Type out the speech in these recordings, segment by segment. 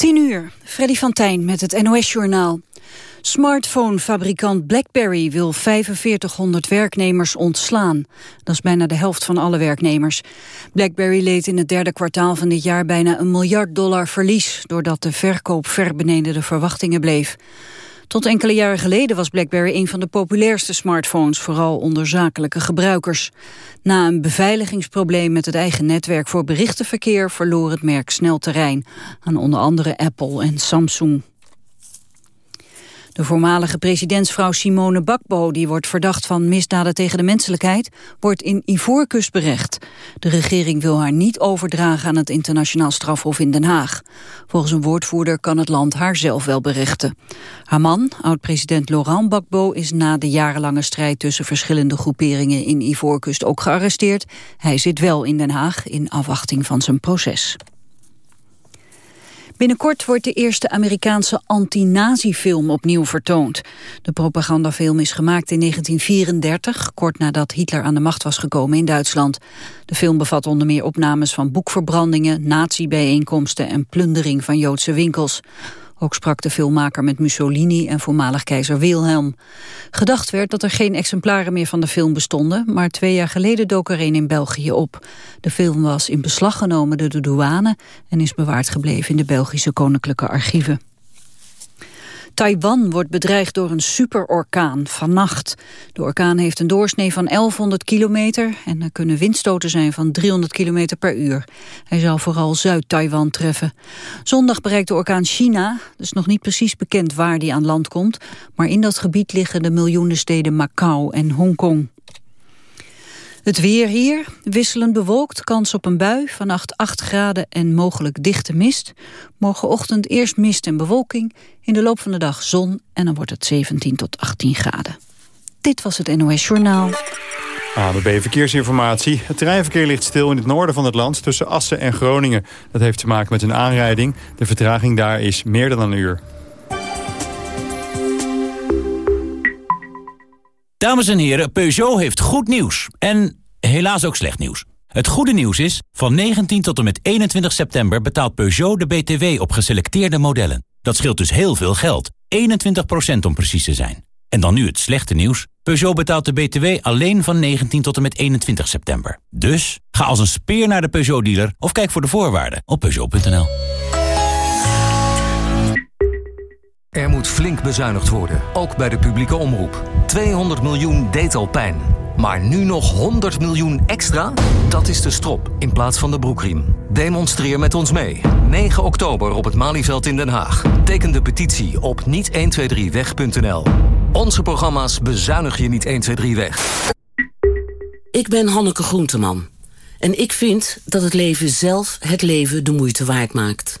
10 uur, Freddy van Tijn met het NOS-journaal. Smartphone-fabrikant BlackBerry wil 4500 werknemers ontslaan. Dat is bijna de helft van alle werknemers. BlackBerry leed in het derde kwartaal van dit jaar bijna een miljard dollar verlies... doordat de verkoop ver beneden de verwachtingen bleef. Tot enkele jaren geleden was BlackBerry een van de populairste smartphones, vooral onder zakelijke gebruikers. Na een beveiligingsprobleem met het eigen netwerk voor berichtenverkeer verloor het merk snel terrein aan onder andere Apple en Samsung. De voormalige presidentsvrouw Simone Bakbo, die wordt verdacht van misdaden tegen de menselijkheid, wordt in Ivoorkust berecht. De regering wil haar niet overdragen aan het internationaal strafhof in Den Haag. Volgens een woordvoerder kan het land haar zelf wel berechten. Haar man, oud-president Laurent Bakbo, is na de jarenlange strijd tussen verschillende groeperingen in Ivoorkust ook gearresteerd. Hij zit wel in Den Haag in afwachting van zijn proces. Binnenkort wordt de eerste Amerikaanse anti-nazi-film opnieuw vertoond. De propagandafilm is gemaakt in 1934, kort nadat Hitler aan de macht was gekomen in Duitsland. De film bevat onder meer opnames van boekverbrandingen, nazi-bijeenkomsten en plundering van Joodse winkels. Ook sprak de filmmaker met Mussolini en voormalig keizer Wilhelm. Gedacht werd dat er geen exemplaren meer van de film bestonden... maar twee jaar geleden dook er een in België op. De film was in beslag genomen door de douane... en is bewaard gebleven in de Belgische Koninklijke Archieven. Taiwan wordt bedreigd door een superorkaan vannacht. De orkaan heeft een doorsnee van 1100 kilometer... en er kunnen windstoten zijn van 300 kilometer per uur. Hij zal vooral Zuid-Taiwan treffen. Zondag bereikt de orkaan China. Het is nog niet precies bekend waar die aan land komt... maar in dat gebied liggen de miljoenen steden Macau en Hongkong. Het weer hier, wisselend bewolkt, kans op een bui, vannacht 8 graden en mogelijk dichte mist. Morgenochtend eerst mist en bewolking, in de loop van de dag zon en dan wordt het 17 tot 18 graden. Dit was het NOS Journaal. ABB Verkeersinformatie. Het treinverkeer ligt stil in het noorden van het land tussen Assen en Groningen. Dat heeft te maken met een aanrijding. De vertraging daar is meer dan een uur. Dames en heren, Peugeot heeft goed nieuws. En helaas ook slecht nieuws. Het goede nieuws is, van 19 tot en met 21 september betaalt Peugeot de BTW op geselecteerde modellen. Dat scheelt dus heel veel geld. 21% om precies te zijn. En dan nu het slechte nieuws. Peugeot betaalt de BTW alleen van 19 tot en met 21 september. Dus ga als een speer naar de Peugeot-dealer of kijk voor de voorwaarden op Peugeot.nl. Er moet flink bezuinigd worden, ook bij de publieke omroep. 200 miljoen deed al pijn. Maar nu nog 100 miljoen extra? Dat is de strop in plaats van de broekriem. Demonstreer met ons mee. 9 oktober op het Malieveld in Den Haag. Teken de petitie op niet123weg.nl. Onze programma's bezuinig je niet 123 weg. Ik ben Hanneke Groenteman. En ik vind dat het leven zelf het leven de moeite waard maakt.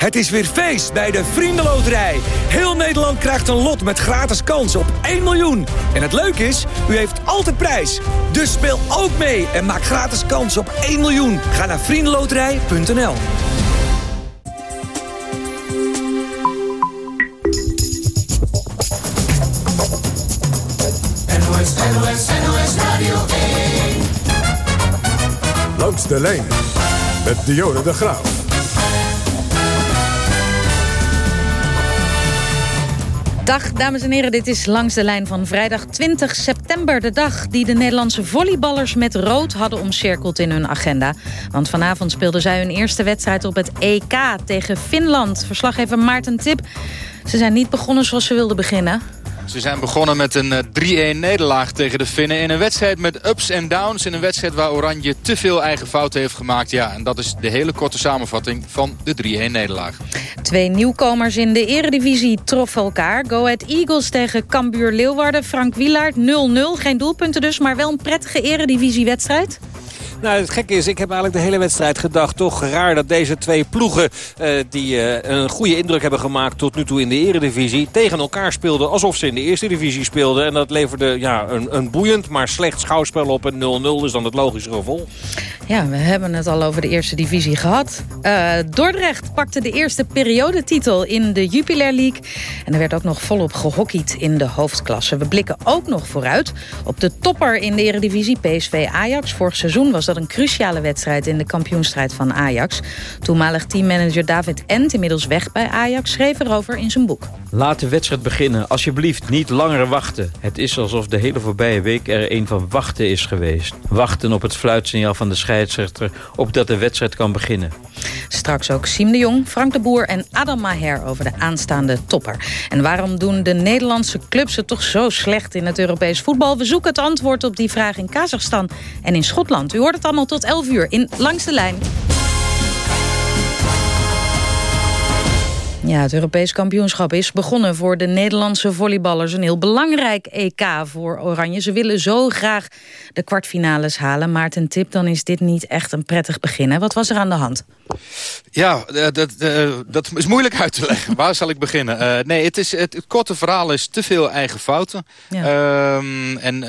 Het is weer feest bij de Vriendenloterij. Heel Nederland krijgt een lot met gratis kans op 1 miljoen. En het leuke is, u heeft altijd prijs. Dus speel ook mee en maak gratis kans op 1 miljoen. Ga naar vriendenloterij.nl NOS, NOS, NOS Radio 1. Langs de lijn met Dionne de Graaf. Dag, dames en heren. Dit is Langs de Lijn van vrijdag 20 september. De dag die de Nederlandse volleyballers met rood hadden omcirkeld in hun agenda. Want vanavond speelden zij hun eerste wedstrijd op het EK tegen Finland. Verslaggever Maarten Tip. Ze zijn niet begonnen zoals ze wilden beginnen. Ze zijn begonnen met een 3-1 nederlaag tegen de Finnen. In een wedstrijd met ups en downs. In een wedstrijd waar Oranje te veel eigen fouten heeft gemaakt. Ja, en dat is de hele korte samenvatting van de 3-1 nederlaag. Twee nieuwkomers in de eredivisie troffen elkaar. Go Ahead Eagles tegen Cambuur Leeuwarden. Frank Wielaert 0-0. Geen doelpunten dus, maar wel een prettige eredivisiewedstrijd. Nou, het gekke is, ik heb eigenlijk de hele wedstrijd gedacht... toch raar dat deze twee ploegen uh, die uh, een goede indruk hebben gemaakt... tot nu toe in de eredivisie, tegen elkaar speelden... alsof ze in de eerste divisie speelden. En dat leverde ja, een, een boeiend, maar slecht schouwspel op. En 0-0 is dan het logische gevolg. Ja, we hebben het al over de eerste divisie gehad. Uh, Dordrecht pakte de eerste periodetitel in de Jupiler League. En er werd ook nog volop gehockeyd in de hoofdklasse. We blikken ook nog vooruit op de topper in de eredivisie PSV Ajax. Vorig seizoen was dat een cruciale wedstrijd in de kampioenstrijd van Ajax. Toenmalig teammanager David Ent, inmiddels weg bij Ajax, schreef erover in zijn boek. Laat de wedstrijd beginnen. Alsjeblieft, niet langer wachten. Het is alsof de hele voorbije week er een van wachten is geweest. Wachten op het fluitsignaal van de scheidsrechter... opdat de wedstrijd kan beginnen. Straks ook Siem de Jong, Frank de Boer en Adam Maher over de aanstaande topper. En waarom doen de Nederlandse clubs het toch zo slecht in het Europees voetbal? We zoeken het antwoord op die vraag in Kazachstan en in Schotland. U hoort het allemaal tot 11 uur in Langs de Lijn. Ja, het Europees kampioenschap is begonnen voor de Nederlandse volleyballers. Een heel belangrijk EK voor Oranje. Ze willen zo graag de kwartfinales halen. Maarten Tip, dan is dit niet echt een prettig begin. Hè? Wat was er aan de hand? Ja, eh, dat, uh, dat is moeilijk uit te leggen. Waar zal ik beginnen? Uh, nee, het, is, het, het, korte verhaal is te veel eigen fouten. Ja. Uh, en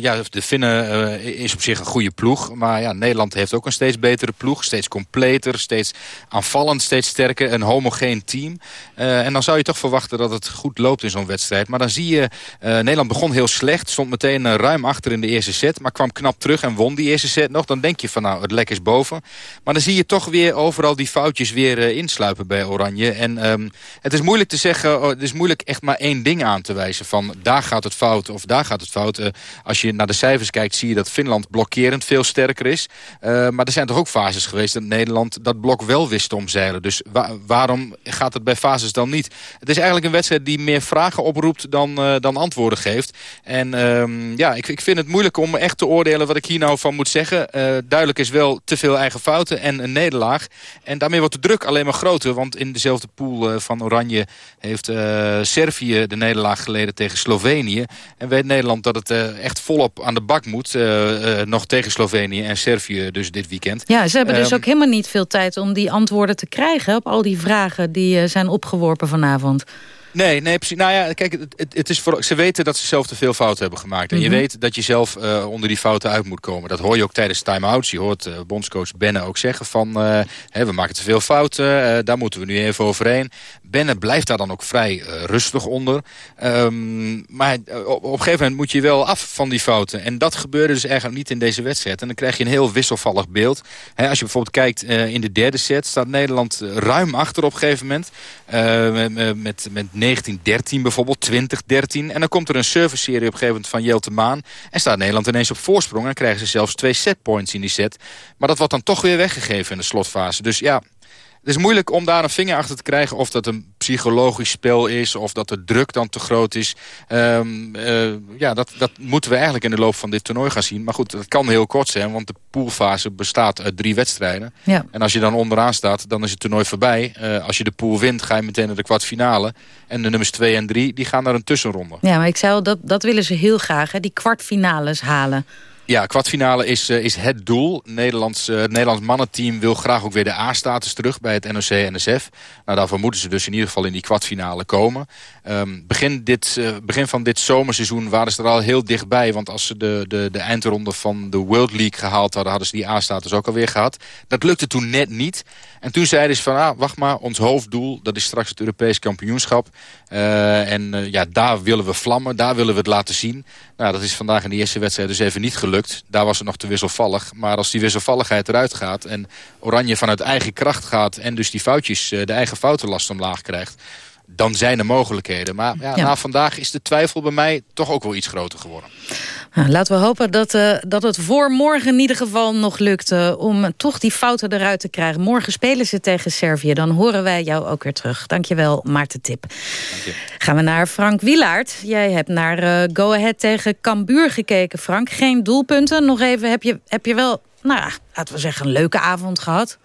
ja, de Finnen is op zich een goede ploeg. Maar ja, Nederland heeft ook een steeds betere ploeg. Steeds completer, steeds aanvallend, steeds sterker. Een homogeen team. En dan zou je toch verwachten dat het goed loopt in zo'n wedstrijd. Maar dan zie je, Nederland begon heel slecht. Stond meteen ruim achter in de eerste set. Maar kwam knap terug en won die eerste set nog. Dan denk je van nou, het lek is boven. Maar dan zie je toch weer overal die foutjes weer insluipen bij Oranje. En um, het is moeilijk te zeggen, oh, het is moeilijk echt maar één ding aan te wijzen. Van daar gaat het fout of daar gaat het fout. Als je naar de cijfers kijkt zie je dat Finland blokkerend veel sterker is. Maar er zijn toch ook fases geweest dat Nederland dat blok wel wist omzeilen. Dus wa waarom gaat het bij fases dan niet? Het is eigenlijk een wedstrijd die meer vragen oproept dan, dan antwoorden geeft. En um, ja, ik, ik vind het moeilijk om echt te oordelen wat ik hier nou van moet zeggen. duidelijk is wel te veel eigen fouten en een nederlaag. En daarmee wordt de druk alleen maar groter. Want in dezelfde pool uh, van Oranje heeft Servië de nederlaag geleden tegen Slovenië. En weet Nederland dat het echt volop aan de bak moet. nog tegen Slovenië en Servië dus dit weekend. Ja, ze hebben dus um, ook helemaal niet veel tijd om die antwoorden te krijgen... op al die vragen die zijn opgeworpen vanavond. Nee, nee, precies. Nou ja, kijk, het, het is voor, ze weten dat ze zelf te veel fouten hebben gemaakt. En mm -hmm. je mhm. weet dat je zelf uh, onder die fouten uit moet komen. Dat hoor je ook tijdens time-outs. Je hoort uh, bondscoach Benne ook zeggen van... Uh, hè, we maken te veel fouten, daar moeten we nu even overheen. Benne blijft daar dan ook vrij rustig onder. Um, maar op, op een gegeven moment moet je wel af van die fouten. En dat gebeurde dus eigenlijk niet in deze wedstrijd. En dan krijg je een heel wisselvallig beeld. Als je bijvoorbeeld kijkt in de derde set... staat Nederland ruim achter op een gegeven moment. met, met, met 1913 bijvoorbeeld, 2013. En dan komt er een service-serie op een gegeven moment van Jelte Maan. En staat Nederland ineens op voorsprong. En krijgen ze zelfs twee setpoints in die set. Maar dat wordt dan toch weer weggegeven in de slotfase. Dus ja, het is moeilijk om daar een vinger achter te krijgen... of dat een psychologisch spel is, of dat de druk dan te groot is. Um, uh, ja, dat, dat moeten we eigenlijk in de loop van dit toernooi gaan zien. Maar goed, dat kan heel kort zijn, want de poolfase bestaat uit drie wedstrijden. Ja. En als je dan onderaan staat, dan is het toernooi voorbij. Uh, als je de pool wint, ga je meteen naar de kwartfinale. En de nummers 2 en 3, die gaan naar een tussenronde. Ja, maar ik zei al, dat, dat willen ze heel graag, hè, die kwartfinales halen. Ja, kwartfinale is, uh, is het doel. Nederlands, uh, het Nederlands mannenteam wil graag ook weer de A-status terug bij het NOC-NSF. Nou, daarvoor moeten ze dus in ieder geval in die kwartfinale komen. Um, begin, dit, uh, begin van dit zomerseizoen waren ze er al heel dichtbij. Want als ze de, de, de eindronde van de World League gehaald hadden... hadden ze die A-status ook alweer gehad. Dat lukte toen net niet. En toen zeiden ze van, ah, wacht maar, ons hoofddoel... dat is straks het Europees kampioenschap. en ja, daar willen we vlammen, daar willen we het laten zien. Nou, dat is vandaag in de eerste wedstrijd dus even niet gelukt. Daar was het nog te wisselvallig. Maar als die wisselvalligheid eruit gaat en Oranje vanuit eigen kracht gaat... en dus die foutjes, eh, de eigen foutenlast omlaag krijgt dan zijn er mogelijkheden. Maar ja, ja. na vandaag is de twijfel bij mij toch ook wel iets groter geworden. Nou, laten we hopen dat, uh, dat het voor morgen in ieder geval nog lukt... Uh, om toch die fouten eruit te krijgen. Morgen spelen ze tegen Servië. Dan horen wij jou ook weer terug. Dankjewel, Maarten Tip. Dank Gaan we naar Frank Wilaert. Jij hebt naar uh, Go Ahead tegen Cambuur gekeken, Frank. Geen doelpunten. Nog even, heb je, heb je wel, nou ja, laten we zeggen, een leuke avond gehad?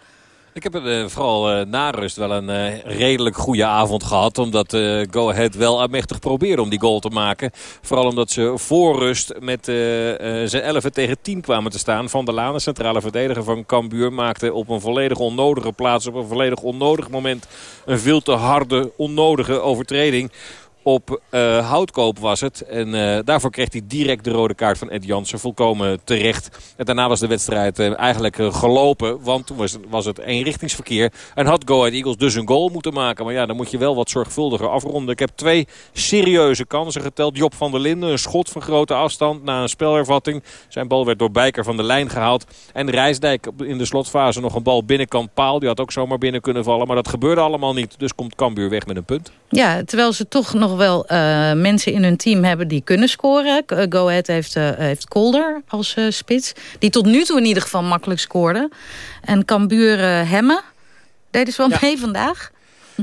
Ik heb een, vooral uh, na rust wel een uh, redelijk goede avond gehad. Omdat Go Ahead wel aanmächtig probeerde om die goal te maken. Vooral omdat ze voor rust met zijn 11 tegen 10 kwamen te staan. Van der Laan, de centrale verdediger van Cambuur, maakte op een volledig onnodige plaats. Op een volledig onnodig moment een veel te harde, onnodige overtreding op uh, Houtkoop was het. En uh, daarvoor kreeg hij direct de rode kaart van Ed Jansen. Volkomen terecht. En daarna was de wedstrijd uh, eigenlijk gelopen. Want toen was was het eenrichtingsverkeer. En had Go Ahead Eagles dus een goal moeten maken. Maar ja, dan moet je wel wat zorgvuldiger afronden. Ik heb twee serieuze kansen geteld. Job van der Linden, een schot van grote afstand na een spelervatting. Zijn bal werd door Bijker van de lijn gehaald. En Rijsdijk in de slotfase nog een bal binnenkant paal. Die had ook zomaar binnen kunnen vallen. Maar dat gebeurde allemaal niet. Dus komt Cambuur weg met een punt. Ja, terwijl ze toch nog wel uh, mensen in hun team hebben die kunnen scoren. Go Ahead heeft, uh, heeft Kolder als uh, spits. Die tot nu toe in ieder geval makkelijk scoorde. En Cambuur Hemme. Deden ze wel ja. mee vandaag?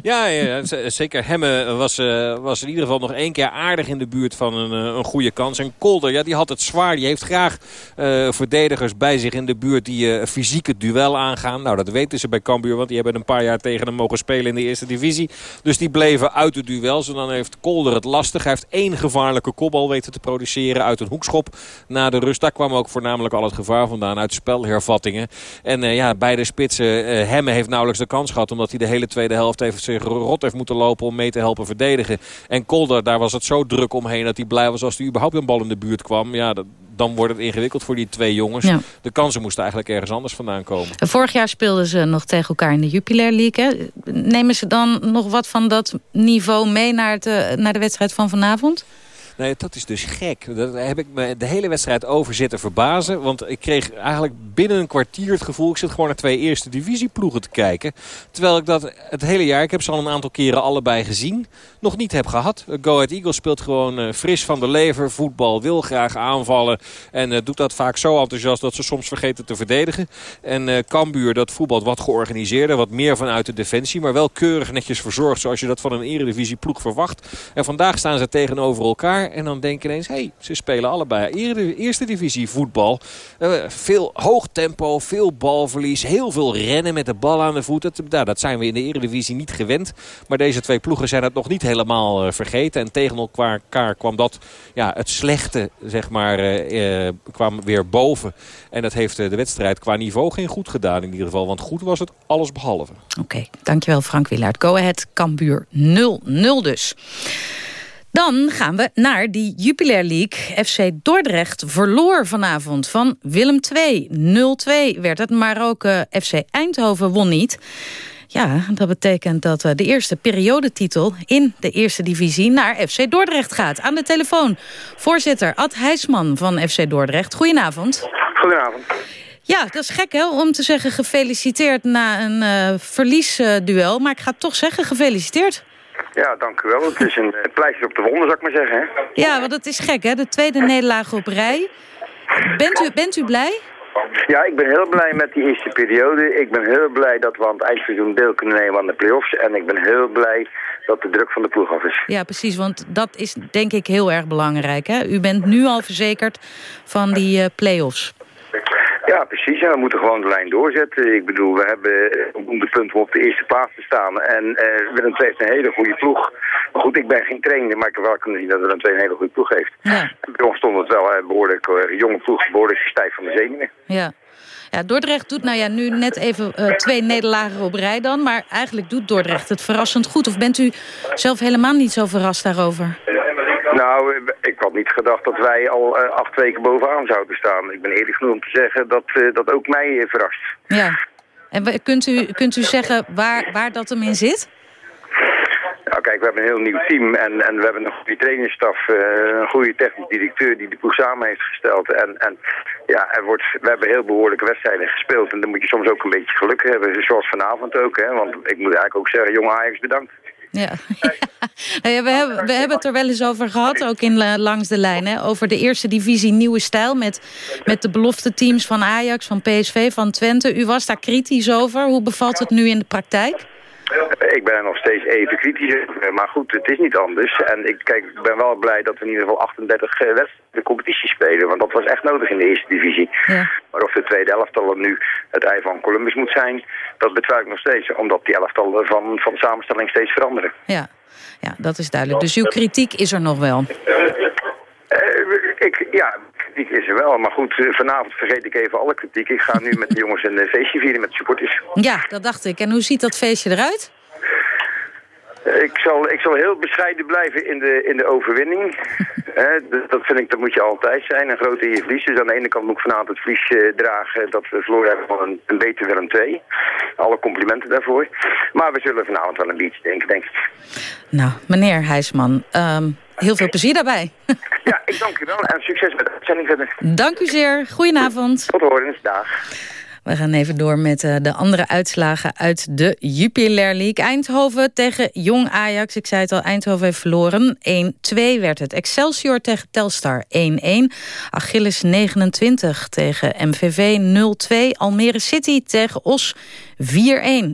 Ja, ja, zeker. Hemme was, uh, was in ieder geval nog één keer aardig in de buurt van een, uh, een goede kans. En Kolder, ja, die had het zwaar. Die heeft graag uh, verdedigers bij zich in de buurt die fysiek het duel aangaan. Nou, dat weten ze bij Cambuur, want die hebben een paar jaar tegen hem mogen spelen in de eerste divisie. Dus die bleven uit het duel. En dan heeft Kolder het lastig. Hij heeft één gevaarlijke kopbal weten te produceren uit een hoekschop na de rust. Daar kwam ook voornamelijk al het gevaar vandaan uit spelhervattingen. En ja, beide spitsen, Hemme heeft nauwelijks de kans gehad, omdat hij de hele tweede helft heeft zich rot heeft moeten lopen om mee te helpen verdedigen. En Kolder, daar was het zo druk omheen dat hij blij was als hij überhaupt een bal in de buurt kwam. Ja, dat, dan wordt het ingewikkeld voor die twee jongens. Ja. De kansen moesten eigenlijk ergens anders vandaan komen. Vorig jaar speelden ze nog tegen elkaar in de Jupiler League. Nemen ze dan nog wat van dat niveau mee naar, het, eh, naar de wedstrijd van vanavond? Nee, dat is dus gek. Daar heb ik me de hele wedstrijd over zitten verbazen. Want ik kreeg eigenlijk binnen een kwartier het gevoel... ik zit gewoon naar twee eerste divisieploegen te kijken. Terwijl ik dat het hele jaar... ik heb ze al een aantal keren allebei gezien... nog niet heb gehad. Go Ahead Eagles speelt gewoon uh, fris van de lever. Voetbal wil graag aanvallen. En uh, doet dat vaak zo enthousiast dat ze soms vergeten te verdedigen. En uh, Cambuur dat voetbal wat georganiseerder. Wat meer vanuit de defensie. Maar wel keurig netjes verzorgd zoals je dat van een eredivisieploeg verwacht. En vandaag staan ze tegenover elkaar. En dan denk je ineens, hé, hey, ze spelen allebei eerste divisie voetbal. Uh, veel hoog tempo, veel balverlies, heel veel rennen met de bal aan de voet. Dat, nou, dat zijn we in de eredivisie niet gewend. Maar deze twee ploegen zijn het nog niet helemaal uh, vergeten. En tegen elkaar kwam dat, ja, het slechte, zeg maar, uh, kwam weer boven. En dat heeft de wedstrijd qua niveau geen goed gedaan in ieder geval. Want goed was het alles behalve. Oké, dankjewel Frank Willaert. Go Ahead, Cambuur 0-0 dus. Dan gaan we naar die Jupiler League. FC Dordrecht verloor vanavond van Willem II. 0-2 werd het, maar ook uh, eh, FC Eindhoven won niet. Ja, dat betekent dat uh, de eerste periodetitel in de eerste divisie naar FC Dordrecht gaat. Aan de telefoon voorzitter Ad Heijsman van FC Dordrecht. Goedenavond. Goedenavond. Ja, dat is gek hè, om te zeggen gefeliciteerd na een uh, verliesduel. maar ik ga toch zeggen gefeliciteerd. Ja, dank u wel. Het is een pleister op de wonden, zou ik maar zeggen. Hè? Ja, want het is gek, hè? De tweede nederlaag op rij. Bent u, bent u blij? Ja, ik ben heel blij met die eerste periode. Ik ben heel blij dat we aan het eindseizoen deel kunnen nemen aan de play-offs. En ik ben heel blij dat de druk van de ploeg af is. Ja, precies, want dat is denk ik heel erg belangrijk. Hè? U bent nu al verzekerd van die uh, play-offs. Ja, precies. We moeten gewoon de lijn doorzetten. Ik bedoel, we hebben de punten om op de eerste plaats te staan. En uh, Willem II heeft een hele goede ploeg. Maar goed, ik ben geen trainer, maar ik heb wel kunnen zien dat Willem II een hele goede ploeg heeft. Ja. Bij ons stond het wel uh, behoorlijk uh, jonge ploeg, behoorlijk stijf van de zenuwen. Ja. Ja, Dordrecht doet nou ja, nu net even uh, twee nederlagen op rij dan. Maar eigenlijk doet Dordrecht het verrassend goed. Of bent u zelf helemaal niet zo verrast daarover? Nou, ik had niet gedacht dat wij al uh, acht weken bovenaan zouden staan. Ik ben eerlijk genoeg om te zeggen dat uh, dat ook mij uh, verrast. Ja. En kunt u, kunt u zeggen waar, waar dat hem in zit? Nou kijk, we hebben een heel nieuw team en, en we hebben een goede trainingsstaf, een goede technisch directeur die de ploeg samen heeft gesteld. En, en ja, er wordt, we hebben heel behoorlijke wedstrijden gespeeld en dan moet je soms ook een beetje geluk hebben, zoals vanavond ook. Hè? Want ik moet eigenlijk ook zeggen, jonge Ajax bedankt. Ja. ja. we, hebben, we hebben het er wel eens over gehad, ook in Langs de Lijn. Hè, over de eerste divisie Nieuwe Stijl met, met de belofte teams van Ajax, van PSV, van Twente. U was daar kritisch over. Hoe bevalt het nu in de praktijk? Ik ben er nog steeds even kritisch over, maar goed, het is niet anders. En ik, kijk, ik ben wel blij dat we in ieder geval 38 wedstrijden de competitie spelen, want dat was echt nodig in de eerste divisie. Ja. Maar of de tweede elftal nu het ei van Columbus moet zijn, dat betwijfel ik nog steeds. Omdat die elftallen van, van samenstelling steeds veranderen. Ja. ja, dat is duidelijk. Dus uw kritiek is er nog wel. Eh, ik, ja, kritiek is er wel. Maar goed, eh, vanavond vergeet ik even alle kritiek. Ik ga nu met de jongens een eh, feestje vieren met de supporters. Ja, dat dacht ik. En hoe ziet dat feestje eruit? Ik zal, ik zal heel bescheiden blijven in de, in de overwinning. Eh, dat vind ik, dat moet je altijd zijn. Een grote in je verlies. Dus aan de ene kant moet ik vanavond het verlies eh, dragen dat we verloren hebben van een, een beter Willem 2. Alle complimenten daarvoor. Maar we zullen vanavond wel een beetje denken, denk ik. Nou, meneer Heijsman, ehm, heel veel plezier daarbij. Ja, ik dank u wel en succes met de uitzending verder. Dank u zeer. Goedenavond. Tot horens, dag. We gaan even door met eh, de andere uitslagen uit de Jupiler League. Eindhoven tegen Jong Ajax. Ik zei het al, Eindhoven heeft verloren. 1-2 werd het. Excelsior tegen Telstar 1-1. Achilles 29 tegen MVV 0-2. Almere City tegen Os 4-1.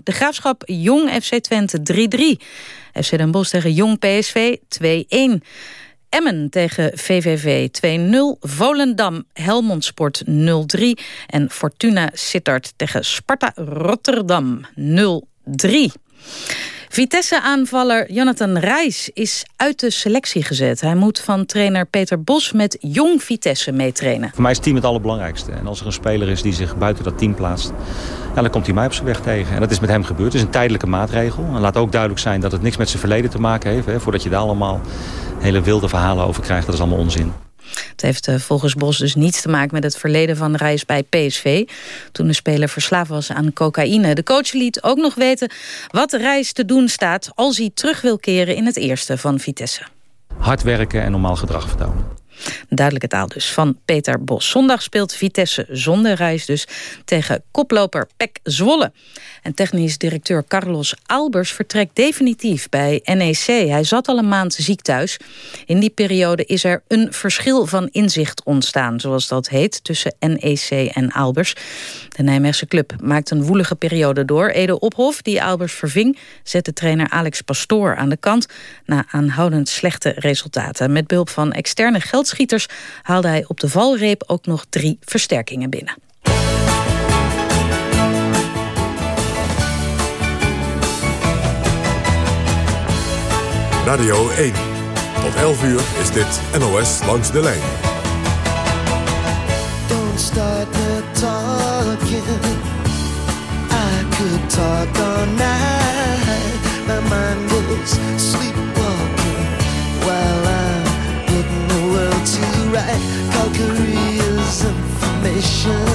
De Graafschap Jong FC Twente 3-3. FC Den Bosch tegen Jong PSV 2-1. Emmen tegen VVV 2-0. Volendam Helmond Sport 0-3. En Fortuna Sittard tegen Sparta Rotterdam 0-3. Vitesse-aanvaller Jonathan Reis is uit de selectie gezet. Hij moet van trainer Peter Bos met jong Vitesse meetrainen. Voor mij is het team het allerbelangrijkste. En als er een speler is die zich buiten dat team plaatst... Dan komt hij mij op zijn weg tegen. En dat is met hem gebeurd. Het is een tijdelijke maatregel. En laat ook duidelijk zijn dat het niks met zijn verleden te maken heeft. Hè. Voordat je daar allemaal hele wilde verhalen over krijgt, dat is allemaal onzin. Het heeft eh, volgens Bos dus niets te maken met het verleden van Reis bij PSV. Toen de speler verslaafd was aan cocaïne. De coach liet ook nog weten wat Reis te doen staat... als hij terug wil keren in het eerste van Vitesse. Hard werken en normaal gedrag vertonen. Duidelijke taal dus van Peter Bos. Zondag speelt Vitesse zonder reis dus tegen koploper Pek Zwolle. En technisch directeur Carlos Albers vertrekt definitief bij NEC. Hij zat al een maand ziek thuis. In die periode is er een verschil van inzicht ontstaan, zoals dat heet, tussen NEC en Albers. De Nijmeegse club maakt een woelige periode door. Ede Ophof, die Albers verving, zette trainer Alex Pastoor aan de kant... na aanhoudend slechte resultaten. Met behulp van externe geldschieters haalde hij op de valreep ook nog drie versterkingen binnen. Radio 1. Tot 11 uur is dit NOS langs de lijn. Don't start the talking. I could talk all night. My mind goes sleepwalking to write Calgary's information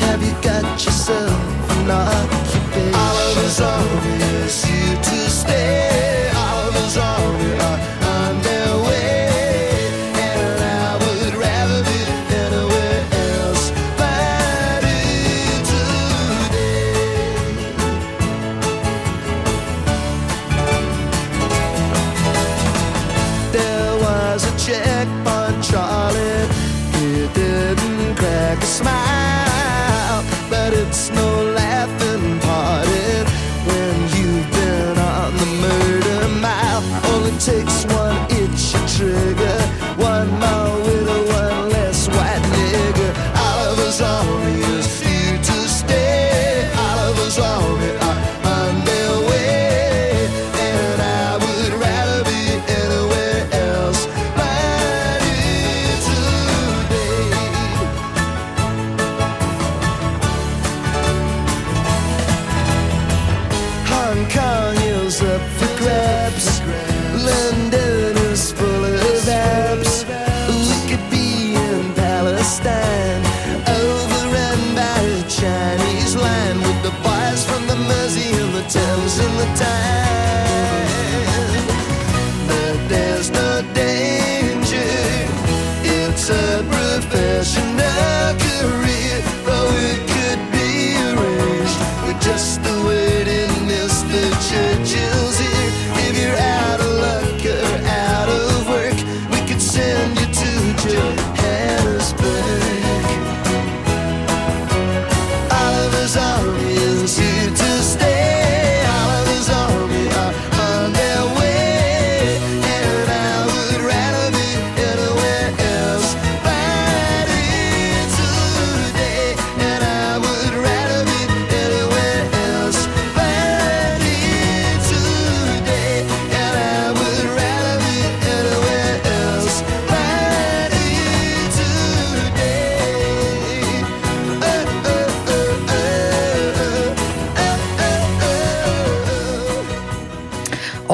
Have you got yourself an occupation? Oliver's Army is here to stay Oliver's Army the Thames and the Tyne.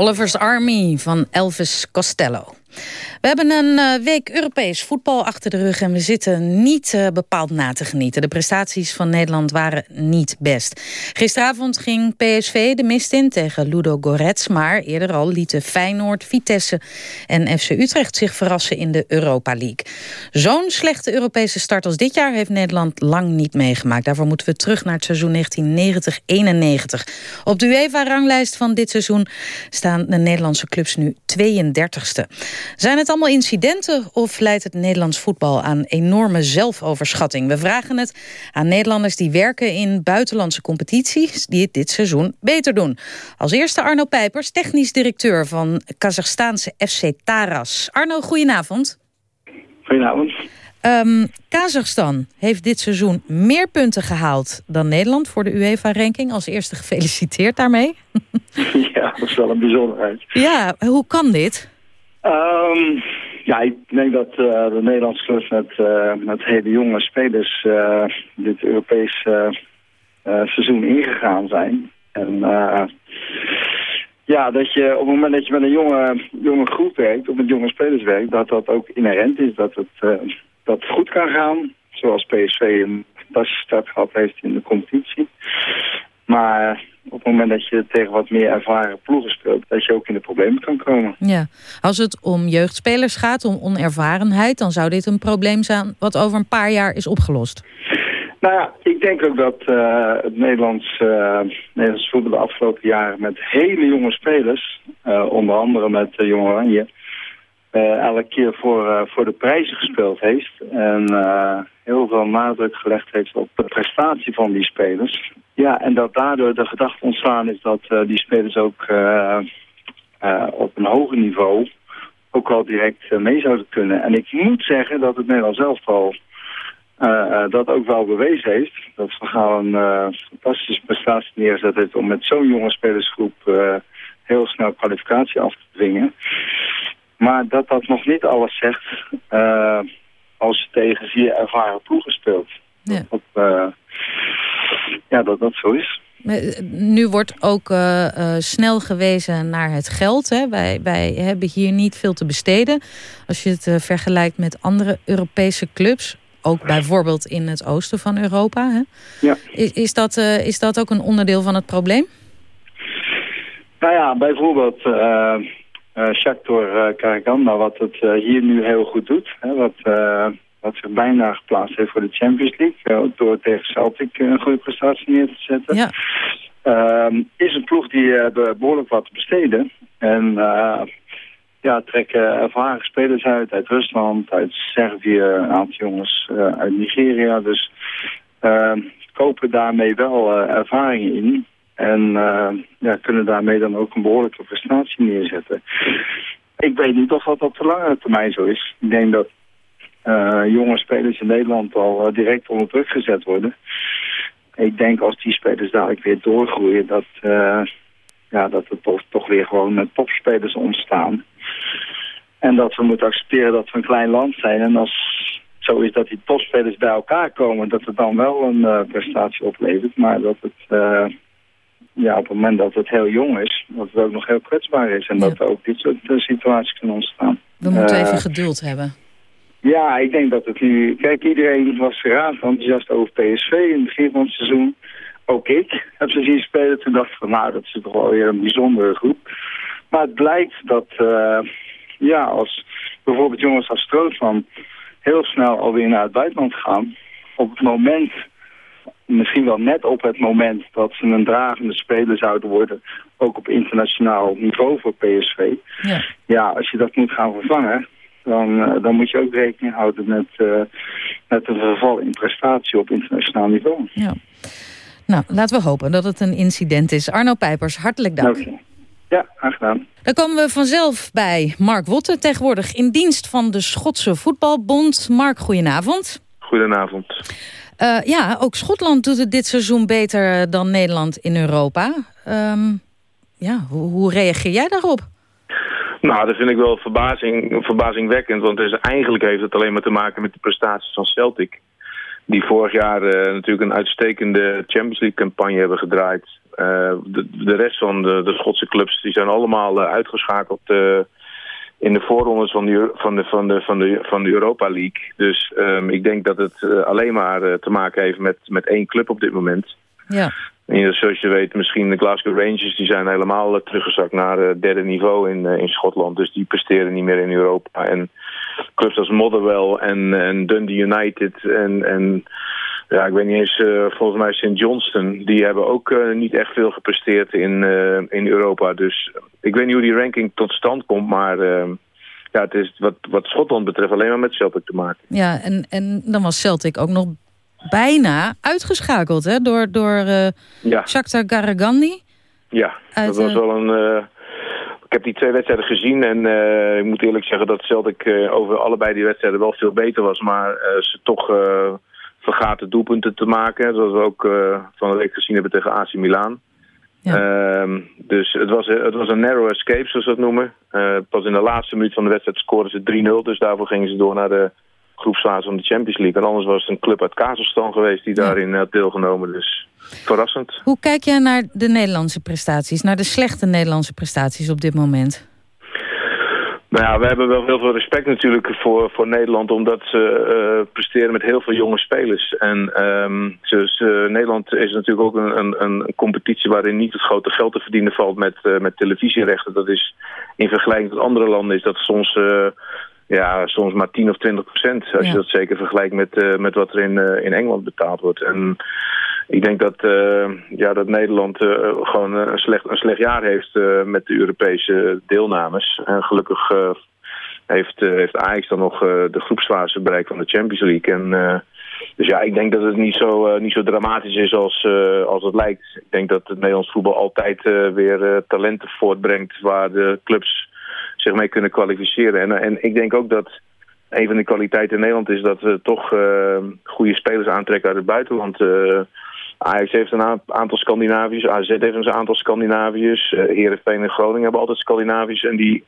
Oliver's Army van Elvis Costello. We hebben een uh, week Europees voetbal achter de rug... en we zitten niet uh, bepaald na te genieten. De prestaties van Nederland waren niet best. Gisteravond ging PSV de mist in tegen Ludo Gorets... maar eerder al lieten Feyenoord, Vitesse en FC Utrecht... zich verrassen in de Europa League. Zo'n slechte Europese start als dit jaar... heeft Nederland lang niet meegemaakt. Daarvoor moeten we terug naar het seizoen 1990-91. Op de UEFA-ranglijst van dit seizoen staan de Nederlandse clubs nu 32ste. Zijn het allemaal incidenten of leidt het Nederlands voetbal aan enorme zelfoverschatting? We vragen het aan Nederlanders die werken in buitenlandse competities... die het dit seizoen beter doen. Als eerste Arno Pijpers, technisch directeur van Kazachstaanse FC Taras. Arno, goedenavond. Goedenavond. Um, Kazachstan heeft dit seizoen meer punten gehaald dan Nederland voor de UEFA-ranking. Als eerste gefeliciteerd daarmee. Ja, dat is wel een bijzonderheid. Ja, hoe kan dit? Um, ja, ik denk dat uh, de Nederlandse clubs met, uh, met hele jonge spelers uh, dit Europees seizoen ingegaan zijn. En ja, dat je op het moment dat je met een jonge, jonge groep werkt, of met jonge spelers werkt, dat dat ook inherent is, dat het, dat goed kan gaan. Zoals PSV een fantastische start gehad heeft in de competitie. Maar op het moment dat je tegen wat meer ervaren ploegen speelt... dat je ook in de problemen kan komen. Ja. Als het om jeugdspelers gaat, om onervarenheid... dan zou dit een probleem zijn wat over een paar jaar is opgelost. Nou ja, ik denk ook dat uh, het Nederlands, uh, Nederlands voetbal de afgelopen jaren... met hele jonge spelers, uh, onder andere met Jong Oranje... elke keer voor, voor de prijzen gespeeld heeft. En heel veel nadruk gelegd heeft op de prestatie van die spelers. Ja, en dat daardoor de gedachte ontstaan is dat uh, die spelers ook uh, uh, op een hoger niveau ook al direct mee zouden kunnen. En ik moet zeggen dat het Nederlands elftal dat ook wel bewezen heeft. Dat Van Gaal een fantastische prestatie neerzet heeft om met zo'n jonge spelersgroep heel snel kwalificatie af te dwingen. Maar dat dat nog niet alles zegt als je tegen zeer ervaren ploegen speelt. Ja. Dat, uh, ja, dat dat zo is. Nu wordt ook uh, uh, snel gewezen naar het geld. Hè. Wij, wij hebben hier niet veel te besteden. Als je het vergelijkt met andere Europese clubs. Ook bijvoorbeeld in het oosten van Europa. Hè. Ja. Is, is, dat, is dat ook een onderdeel van het probleem? Nou ja, bijvoorbeeld uh, Shakhtar Karaganda, wat het hier nu heel goed doet. Hè, wat wat zich bijna geplaatst heeft voor de Champions League. door tegen Celtic een goede prestatie neer te zetten. Ja. Uh, is een ploeg die uh, behoorlijk wat te besteden. En uh, ja, trekken ervaren spelers uit. Uit Rusland, uit Servië, een aantal jongens uh, uit Nigeria. Dus ehm, kopen daarmee wel ervaring in. En ja, kunnen daarmee dan ook een behoorlijke prestatie neerzetten. Ik weet niet of dat op de langere termijn zo is. Ik denk dat uh, jonge spelers in Nederland al uh, direct onder druk gezet worden. Ik denk als die spelers dadelijk weer doorgroeien, dat, ja, dat er toch, toch weer gewoon topspelers ontstaan. En dat we moeten accepteren dat we een klein land zijn. En als zo is dat die topspelers bij elkaar komen, dat het dan wel een prestatie oplevert. Maar dat het ja, op het moment dat het heel jong is, dat het ook nog heel kwetsbaar is. En Ja. dat er ook dit soort situaties kunnen ontstaan. We moeten Eh, even geduld hebben. ja, ik denk dat het nu... Kijk, iedereen was geraad enthousiast over PSV in het begin van het seizoen. Ook ik heb ze zien spelen. Toen dacht ik van, nou, dat is toch wel weer een bijzondere groep. Maar het blijkt dat, eh, ja, als bijvoorbeeld jongens als Strootman heel snel alweer naar het buitenland gaan. Op het moment, misschien wel net op het moment dat ze een dragende speler zouden worden. Ook op internationaal niveau voor PSV. Ja. Ja, als je dat moet gaan vervangen, dan, eh, dan moet je ook rekening houden met, eh, met een verval in prestatie op internationaal niveau. Ja. Nou, laten we hopen dat het een incident is. Arno Pijpers, hartelijk dank. Oké. Ja, graag gedaan. Dan komen we vanzelf bij Mark Wotte, tegenwoordig in dienst van de Schotse Voetbalbond. Mark, goedenavond. Goedenavond. Uh, ja, ook Schotland doet het dit seizoen beter dan Nederland in Europa. Um, ja, hoe, hoe, reageer jij daarop? Nou, dat vind ik wel verbazing, verbazingwekkend. Want dus eigenlijk heeft het alleen maar te maken met de prestaties van Celtic. die vorig jaar natuurlijk een uitstekende Champions League campagne hebben gedraaid. de, de rest van de, de Schotse clubs die zijn allemaal uitgeschakeld in de voorrondes van de, van de, van de, van de, van de Europa League. Dus um, ik denk dat het alleen maar te maken heeft met, met één club op dit moment. Ja. En zoals je weet, misschien de Glasgow Rangers die zijn helemaal teruggezakt naar het derde niveau in, in Schotland. Dus die presteren niet meer in Europa. En clubs als Motherwell en, en Dundee United en, en ja, ik weet niet eens, uh, volgens mij St. Johnston, die hebben ook uh, niet echt veel gepresteerd in, uh, in Europa. Dus ik weet niet hoe die ranking tot stand komt, maar ja, het is wat, wat Schotland betreft alleen maar met Celtic te maken. Ja, en, en dan was Celtic ook nog bijna uitgeschakeld hè, door, door ja. Shakhtar Garagandi. Ja, Uit, dat was wel een... Ik heb die twee wedstrijden gezien en ik moet eerlijk zeggen dat Celtic over allebei die wedstrijden wel veel beter was. Maar ze toch vergaten doelpunten te maken. Zoals we ook van de week gezien hebben tegen AC Milan. Ja. Uh, dus het was, het was een narrow escape, zoals ze dat noemen. Uh, pas in de laatste minuut van de wedstrijd scoorden ze 3-0. Dus daarvoor gingen ze door naar de groepsfase van de Champions League. En anders was het een club uit Kazachstan geweest die daarin had deelgenomen. Dus verrassend. Hoe kijk jij naar de Nederlandse prestaties? Naar de slechte Nederlandse prestaties op dit moment? Nou ja, we hebben wel heel veel respect natuurlijk voor, voor Nederland... omdat ze uh, presteren met heel veel jonge spelers. En um, dus, uh, Nederland is natuurlijk ook een, een, een, competitie... waarin niet het grote geld te verdienen valt met, uh, met televisierechten. Dat is in vergelijking met andere landen is dat soms... ja, soms maar 10 of 20 procent. Als Ja. je dat zeker vergelijkt met, met wat er in, in Engeland betaald wordt. En ik denk dat, uh, ja, dat Nederland uh, gewoon een slecht, een slecht jaar heeft met de Europese deelnames. En gelukkig heeft, heeft Ajax dan nog de groepsfase bereikt van de Champions League. En, dus ja, ik denk dat het niet zo, niet zo dramatisch is als, als het lijkt. Ik denk dat het Nederlands voetbal altijd weer talenten voortbrengt waar de clubs zich mee kunnen kwalificeren. En, en ik denk ook dat een van de kwaliteiten in Nederland is dat we toch goede spelers aantrekken uit het buitenland. Ajax heeft een aantal Scandinaviërs, AZ heeft een aantal Scandinaviërs, Heerenveen en Groningen hebben altijd Scandinaviërs. En die,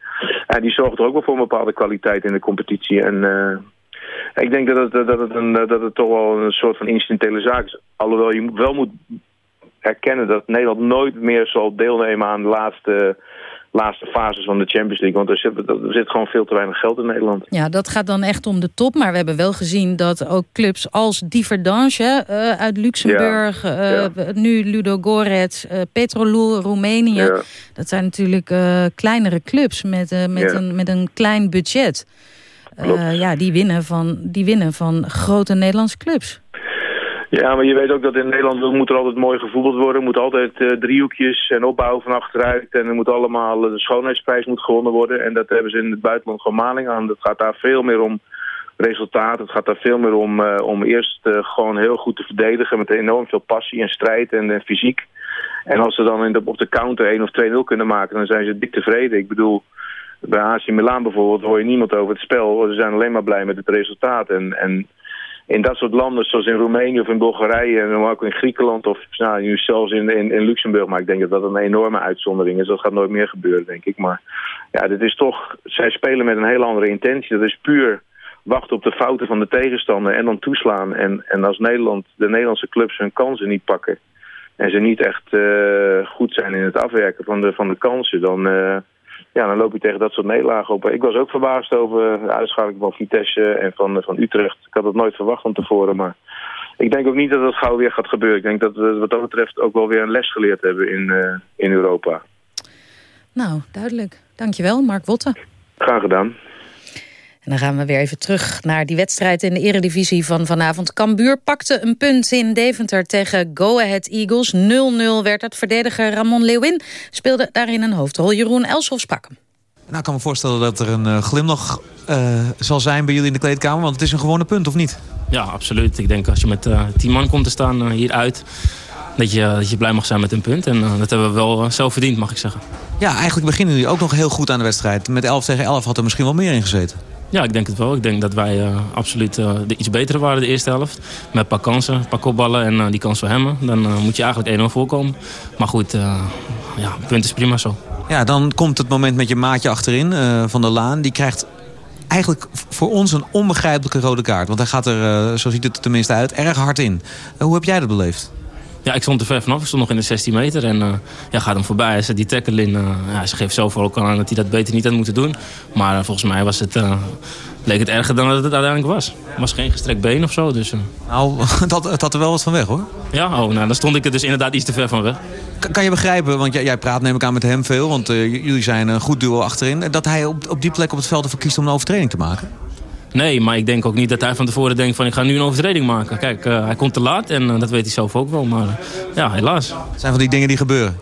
die zorgen er ook wel voor een bepaalde kwaliteit in de competitie. En uh, ik denk dat het, dat, het een, dat het toch wel een soort van incidentele zaak is. Alhoewel je wel moet erkennen dat Nederland nooit meer zal deelnemen aan de laatste, laatste fases van de Champions League. Want er zit, er zit gewoon veel te weinig geld in Nederland. Ja, dat gaat dan echt om de top. Maar we hebben wel gezien dat ook clubs als Diverdange uh, uit Luxemburg... Ja, uh, ja. nu Ludo Gorets, uh, Petrolul, Roemenië... Ja. dat zijn natuurlijk kleinere clubs met, met, een, met een klein budget. ja, die winnen, van, die winnen van grote Nederlandse clubs. Ja, maar je weet ook dat in Nederland moet er altijd mooi gevoetbald worden. Er moet altijd uh, driehoekjes en opbouwen van achteruit. En er moet allemaal, de schoonheidsprijs moet gewonnen worden. En dat hebben ze in het buitenland gewoon maling aan. Het gaat daar veel meer om resultaat. Het gaat daar veel meer om, uh, om eerst gewoon heel goed te verdedigen. Met enorm veel passie en strijd en, en fysiek. En als ze dan in op de counter 1 of 2-0 kunnen maken, dan zijn ze dik tevreden. Ik bedoel, bij AC Milan bijvoorbeeld hoor je niemand over het spel. Ze zijn alleen maar blij met het resultaat. En... en in dat soort landen, zoals in Roemenië of in Bulgarije en ook in Griekenland of nou, nu zelfs in, in, in, Luxemburg. Maar ik denk dat dat een enorme uitzondering is. Dat gaat nooit meer gebeuren, denk ik. Maar ja, dit is toch, zij spelen met een hele andere intentie. Dat is puur wachten op de fouten van de tegenstander en dan toeslaan. En, en als Nederland, de Nederlandse clubs hun kansen niet pakken en ze niet echt uh, goed zijn in het afwerken van de, van de kansen, dan... Uh, ja, dan loop je tegen dat soort nederlagen op. Ik was ook verbaasd over de uitschakeling van Vitesse en van, van Utrecht. Ik had het nooit verwacht van tevoren, maar ik denk ook niet dat het gauw weer gaat gebeuren. Ik denk dat we wat dat betreft ook wel weer een les geleerd hebben in, uh, in Europa. Nou, duidelijk. Dankjewel, Mark Wotte. Graag gedaan. En dan gaan we weer even terug naar die wedstrijd in de eredivisie van vanavond. Cambuur pakte een punt in Deventer tegen Go Ahead Eagles. 0-0 werd het. Verdediger Ramon Leeuwin speelde daarin een hoofdrol. Jeroen Elshoff sprak hem. Nou, ik kan me voorstellen dat er een uh, glimlach uh, zal zijn bij jullie in de kleedkamer. Want het is een gewone punt, of niet? Ja, absoluut. Ik denk als je met uh, tien man komt te staan hieruit... Dat je, dat je blij mag zijn met een punt. En dat hebben we wel zelf verdiend, mag ik zeggen. Ja, eigenlijk beginnen jullie ook nog heel goed aan de wedstrijd. Met 11 tegen 11 had er misschien wel meer in gezeten. Ja, ik denk het wel. Ik denk dat wij uh, absoluut uh, de iets betere waren de eerste helft. Met een paar kansen, een paar kopballen en uh, die kans voor hem. Dan moet je eigenlijk 1-0 voorkomen. Maar goed, ja, punt is prima zo. Ja, dan komt het moment met je maatje achterin, Van der Laan. Die krijgt eigenlijk voor ons een onbegrijpelijke rode kaart. Want hij gaat er, zo ziet het er tenminste uit, erg hard in. hoe heb jij dat beleefd? Ja, ik stond er ver vanaf. Ik stond nog in de 16 meter. En uh, ja, gaat hem voorbij. Hij zet die tackle in. Uh, ja, ze geeft zoveel ook aan dat hij dat beter niet had moeten doen. Maar uh, volgens mij was het, leek het erger dan dat het uiteindelijk was. Het was geen gestrekt been of zo. Dus, Nou, het had, het had er wel wat van weg hoor. Ja, oh, nou, dan stond ik er dus inderdaad iets te ver van weg. Kan, kan je begrijpen, want jij, jij, praat neem ik aan met hem veel. Want jullie zijn een goed duo achterin. Dat hij op, op die plek op het veld ervoor kiest om een overtreding te maken? Nee, maar ik denk ook niet dat hij van tevoren denkt van ik ga nu een overtreding maken. Kijk, uh, hij komt te laat en uh, dat weet hij zelf ook wel. Maar uh, ja, helaas. Het zijn van die dingen die gebeuren?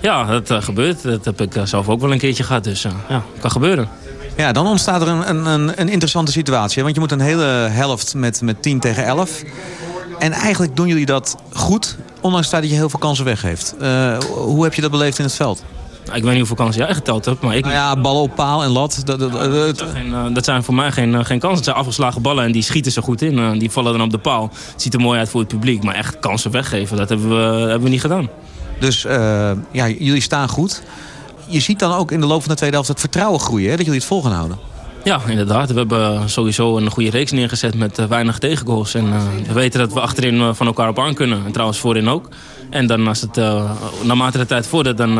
Ja, dat gebeurt. Dat heb ik zelf ook wel een keertje gehad. Dus ja, kan gebeuren. Ja, dan ontstaat er een, een, een interessante situatie. Want je moet een hele helft met, met 10 tegen 11. En eigenlijk doen jullie dat goed, ondanks dat je heel veel kansen weggeeft. hoe heb je dat beleefd in het veld? Ik weet niet hoeveel kansen jij geteld hebt, maar ik nou ja, ballen op paal en lat. Dat, dat, dat, zijn, uh, dat zijn voor mij geen, uh, geen kansen. Het zijn afgeslagen ballen en die schieten ze goed in. Uh, die vallen dan op de paal. Het ziet er mooi uit voor het publiek. Maar echt kansen weggeven, dat hebben we, hebben we niet gedaan. Dus ja, jullie staan goed. Je ziet dan ook in de loop van de tweede helft het vertrouwen groeien. Hè, dat jullie het vol gaan houden. Ja, inderdaad. We hebben sowieso een goede reeks neergezet met weinig tegengoals. En we weten dat we achterin van elkaar op aan kunnen. En trouwens voorin ook. En dan als het uh, naarmate de tijd vordert, dan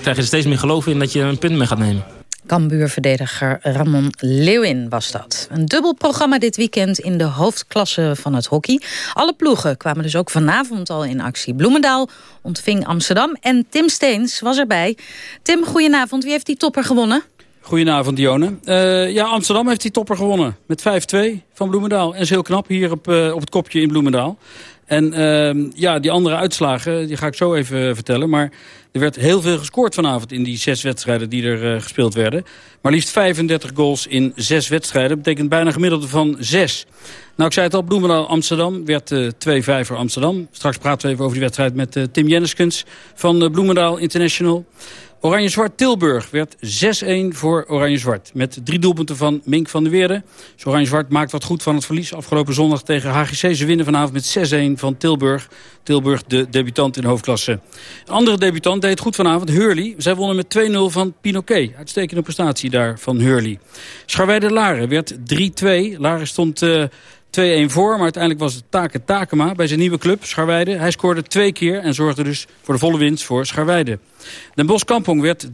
krijg je er steeds meer geloof in dat je een punt mee gaat nemen. Kambuurverdediger Ramon Leeuwin was dat. Een dubbel programma dit weekend in de hoofdklasse van het hockey. Alle ploegen kwamen dus ook vanavond al in actie. Bloemendaal ontving Amsterdam en Tim Steens was erbij. Tim, goedenavond. Wie heeft die topper gewonnen? Goedenavond, Dione. Uh, ja, Amsterdam heeft die topper gewonnen. Met 5-2 van Bloemendaal. En is heel knap hier op, uh, op het kopje in Bloemendaal. En uh, ja, die andere uitslagen, die ga ik zo even vertellen. Maar er werd heel veel gescoord vanavond in die zes wedstrijden die er gespeeld werden. Maar liefst 35 goals in zes wedstrijden. Betekent bijna gemiddelde van zes. Nou, ik zei het al, Bloemendaal Amsterdam werd uh, 2-5 voor Amsterdam. Straks praten we even over die wedstrijd met Tim Jenneskens van Bloemendaal International. Oranje-Zwart Tilburg werd 6-1 voor Oranje-Zwart. Met drie doelpunten van Mink van der Weerde. Dus Oranje-Zwart maakt wat goed van het verlies afgelopen zondag tegen HGC. Ze winnen vanavond met 6-1 van Tilburg. Tilburg de debutant in de hoofdklasse. Een andere debutant deed goed vanavond, Hurley. Zij wonnen met 2-0 van Pinoquet. Uitstekende prestatie daar van Hurley. Scharweide-Laren werd 3-2. Laren stond... Uh, 2-1 voor, maar uiteindelijk was het Take Takema bij zijn nieuwe club, Scharweide. Hij scoorde twee keer en zorgde dus voor de volle winst voor Scharweide. Den Bosch Kampong werd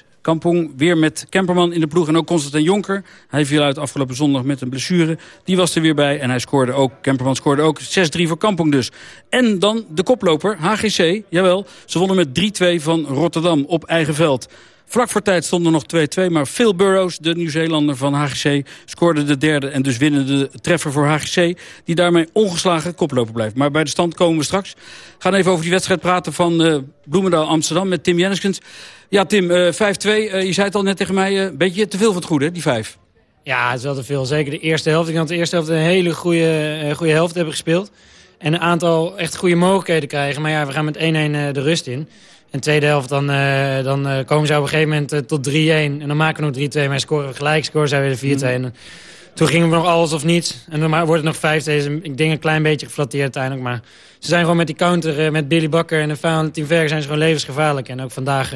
3-6. Kampong weer met Kemperman in de ploeg en ook Constantin Jonker. Hij viel uit afgelopen zondag met een blessure. Die was er weer bij en hij scoorde ook, Kemperman scoorde ook 6-3 voor Kampong dus. En dan de koploper, HGC, jawel. Ze wonnen met 3-2 van Rotterdam op eigen veld. Vlak voor tijd stond er nog 2-2, maar Phil Burrows, de Nieuw-Zeelander van HGC... scoorde de derde en dus winnende treffer voor HGC... die daarmee ongeslagen koploper blijft. Maar bij de stand komen we straks. Gaan even over die wedstrijd praten van uh, Bloemendaal-Amsterdam met Tim Jenneskens. Ja, Tim, uh, 5-2. Uh, je zei het al net tegen mij, een beetje te veel van het goede, hè, die 5. Ja, het is wel te veel. Zeker de eerste helft. Ik had de eerste helft een hele goede, goede helft hebben gespeeld. En een aantal echt goede mogelijkheden krijgen. Maar ja, we gaan met 1-1 de rust in. En tweede helft, dan, uh, dan uh, komen ze op een gegeven moment uh, tot 3-1. En dan maken we nog 3-2, maar scoren we gelijk. Scoren zij weer 4-2. Mm. En toen gingen we nog alles of niets. En dan wordt het nog 5-2. Dus ik denk een klein beetje geflatteerd uiteindelijk. Maar ze zijn gewoon met die counter, met Billy Bakker en de Team Vergen... zijn ze gewoon levensgevaarlijk. En ook vandaag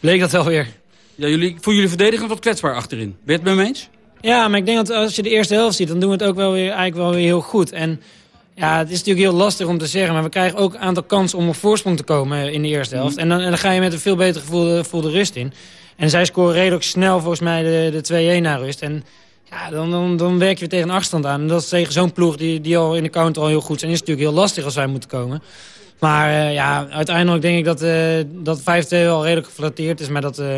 bleek dat wel weer. Ja, jullie, voor jullie verdediging wat kwetsbaar achterin. Ben je het met me eens? Ja, maar ik denk dat als je de eerste helft ziet... dan doen we het ook wel weer, eigenlijk wel weer heel goed. En ja, het is natuurlijk heel lastig om te zeggen. Maar we krijgen ook een aantal kansen om op voorsprong te komen in de eerste helft. Mhm. En dan, en dan ga je met een veel beter gevoel de, gevoel de rust in. En zij scoren redelijk snel volgens mij de, de 2-1 naar rust. En ja, dan, dan, dan werk je weer tegen een achterstand aan. En dat is tegen zo'n ploeg die, die al in de counter al heel goed zijn. is natuurlijk heel lastig als wij moeten komen. Maar uh, ja, uiteindelijk denk ik dat, uh, dat 5-2 wel redelijk geflatteerd is. Maar dat, uh,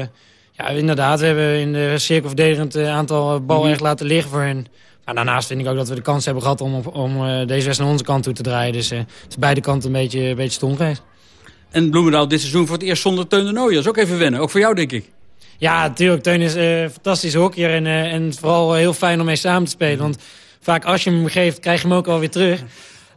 ja, inderdaad, we hebben in de cirkel verdedigend aantal bal mm echt laten liggen voor hen. Maar daarnaast vind ik ook dat we de kans hebben gehad om, om deze wedstrijd naar onze kant toe te draaien. Dus het is beide kanten een beetje, een beetje stom geweest. En Bloemendaal dit seizoen voor het eerst zonder Teun de Nooijen. Dat is ook even wennen. Ook voor jou, denk ik. Ja, natuurlijk. Teun is een uh, fantastische hockeyer. En, en vooral heel fijn om mee samen te spelen. Want vaak als je hem geeft, krijg je hem ook alweer terug.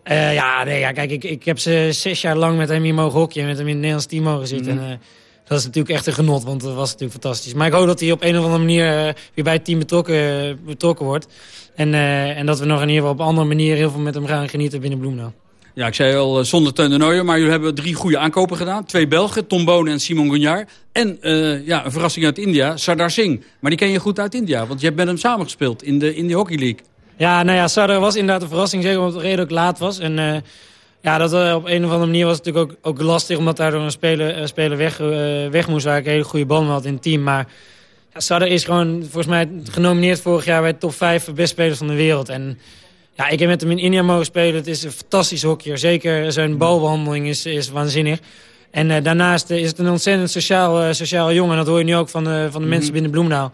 ja, nee, ja, kijk, ik, ik heb ze zes jaar lang met hem hier mogen hockeyen. Met hem in het Nederlands team mogen zitten. Mm. En, dat is natuurlijk echt een genot, want dat was natuurlijk fantastisch. Maar ik hoop dat hij op een of andere manier weer bij het team betrokken, betrokken wordt. En, en dat we nog in ieder geval op een andere manier heel veel met hem gaan genieten binnen Bloemendaal. Ja, ik zei al, zonder Teun de Nooijer, maar jullie hebben drie goede aankopen gedaan. Twee Belgen, Tom Bonen en Simon Gunyar. En ja, een verrassing uit India, Sardar Singh. Maar die ken je goed uit India, want je hebt met hem samengespeeld in de, in de Hockey League. Ja, nou ja, Sardar was inderdaad een verrassing, zeker omdat het redelijk laat was. En ja, dat uh, op een of andere manier was natuurlijk ook, ook lastig... omdat daardoor een speler, speler weg, weg moest waar ik een hele goede band had in het team. Maar ja, Sadder is gewoon volgens mij genomineerd vorig jaar... bij top 5 beste spelers van de wereld. En ja, ik heb met hem in India mogen spelen. Het is een fantastisch hockeyer. Zeker zijn balbehandeling is, is waanzinnig. En daarnaast is het een ontzettend sociaal, sociaal jongen. En dat hoor je nu ook van de, van de mensen binnen Bloemendaal.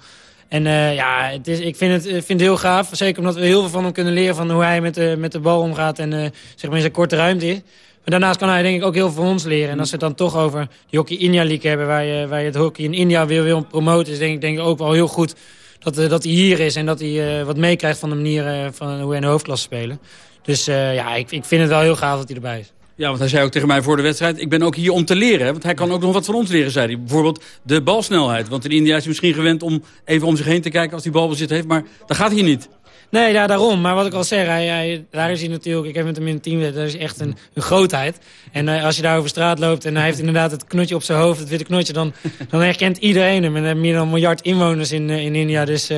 En uh, ja, het is, ik vind het, vind het heel gaaf. Zeker omdat we heel veel van hem kunnen leren van hoe hij met de, met de bal omgaat. En uh, zeg maar in zijn korte ruimte is. Maar daarnaast kan hij denk ik ook heel veel van ons leren. En als we het dan toch over de Hockey India League hebben... waar je, waar je het hockey in India wil, wil promoten... is denk ik, denk ik ook wel heel goed dat, uh, dat hij hier is. En dat hij wat meekrijgt van de manier van hoe hij in de hoofdklasse spelen. Dus ja, ik, ik vind het wel heel gaaf dat hij erbij is. Ja, want hij zei ook tegen mij voor de wedstrijd... ik ben ook hier om te leren. Want hij kan ook nog wat van ons leren, zei hij. Bijvoorbeeld de balsnelheid. Want in India is hij misschien gewend om even om zich heen te kijken... als hij balbezit heeft, maar dat gaat hier niet. Nee, ja, daarom. Maar wat ik al zeg, hij, hij, daar is hij natuurlijk... Ik heb met hem in het team, dat is echt een, een grootheid. En uh, als je daar over straat loopt en hij heeft inderdaad het knotje op zijn hoofd... het witte knotje, dan, dan herkent iedereen hem. En er hebben meer dan een miljard inwoners in, uh, in India. Dus uh,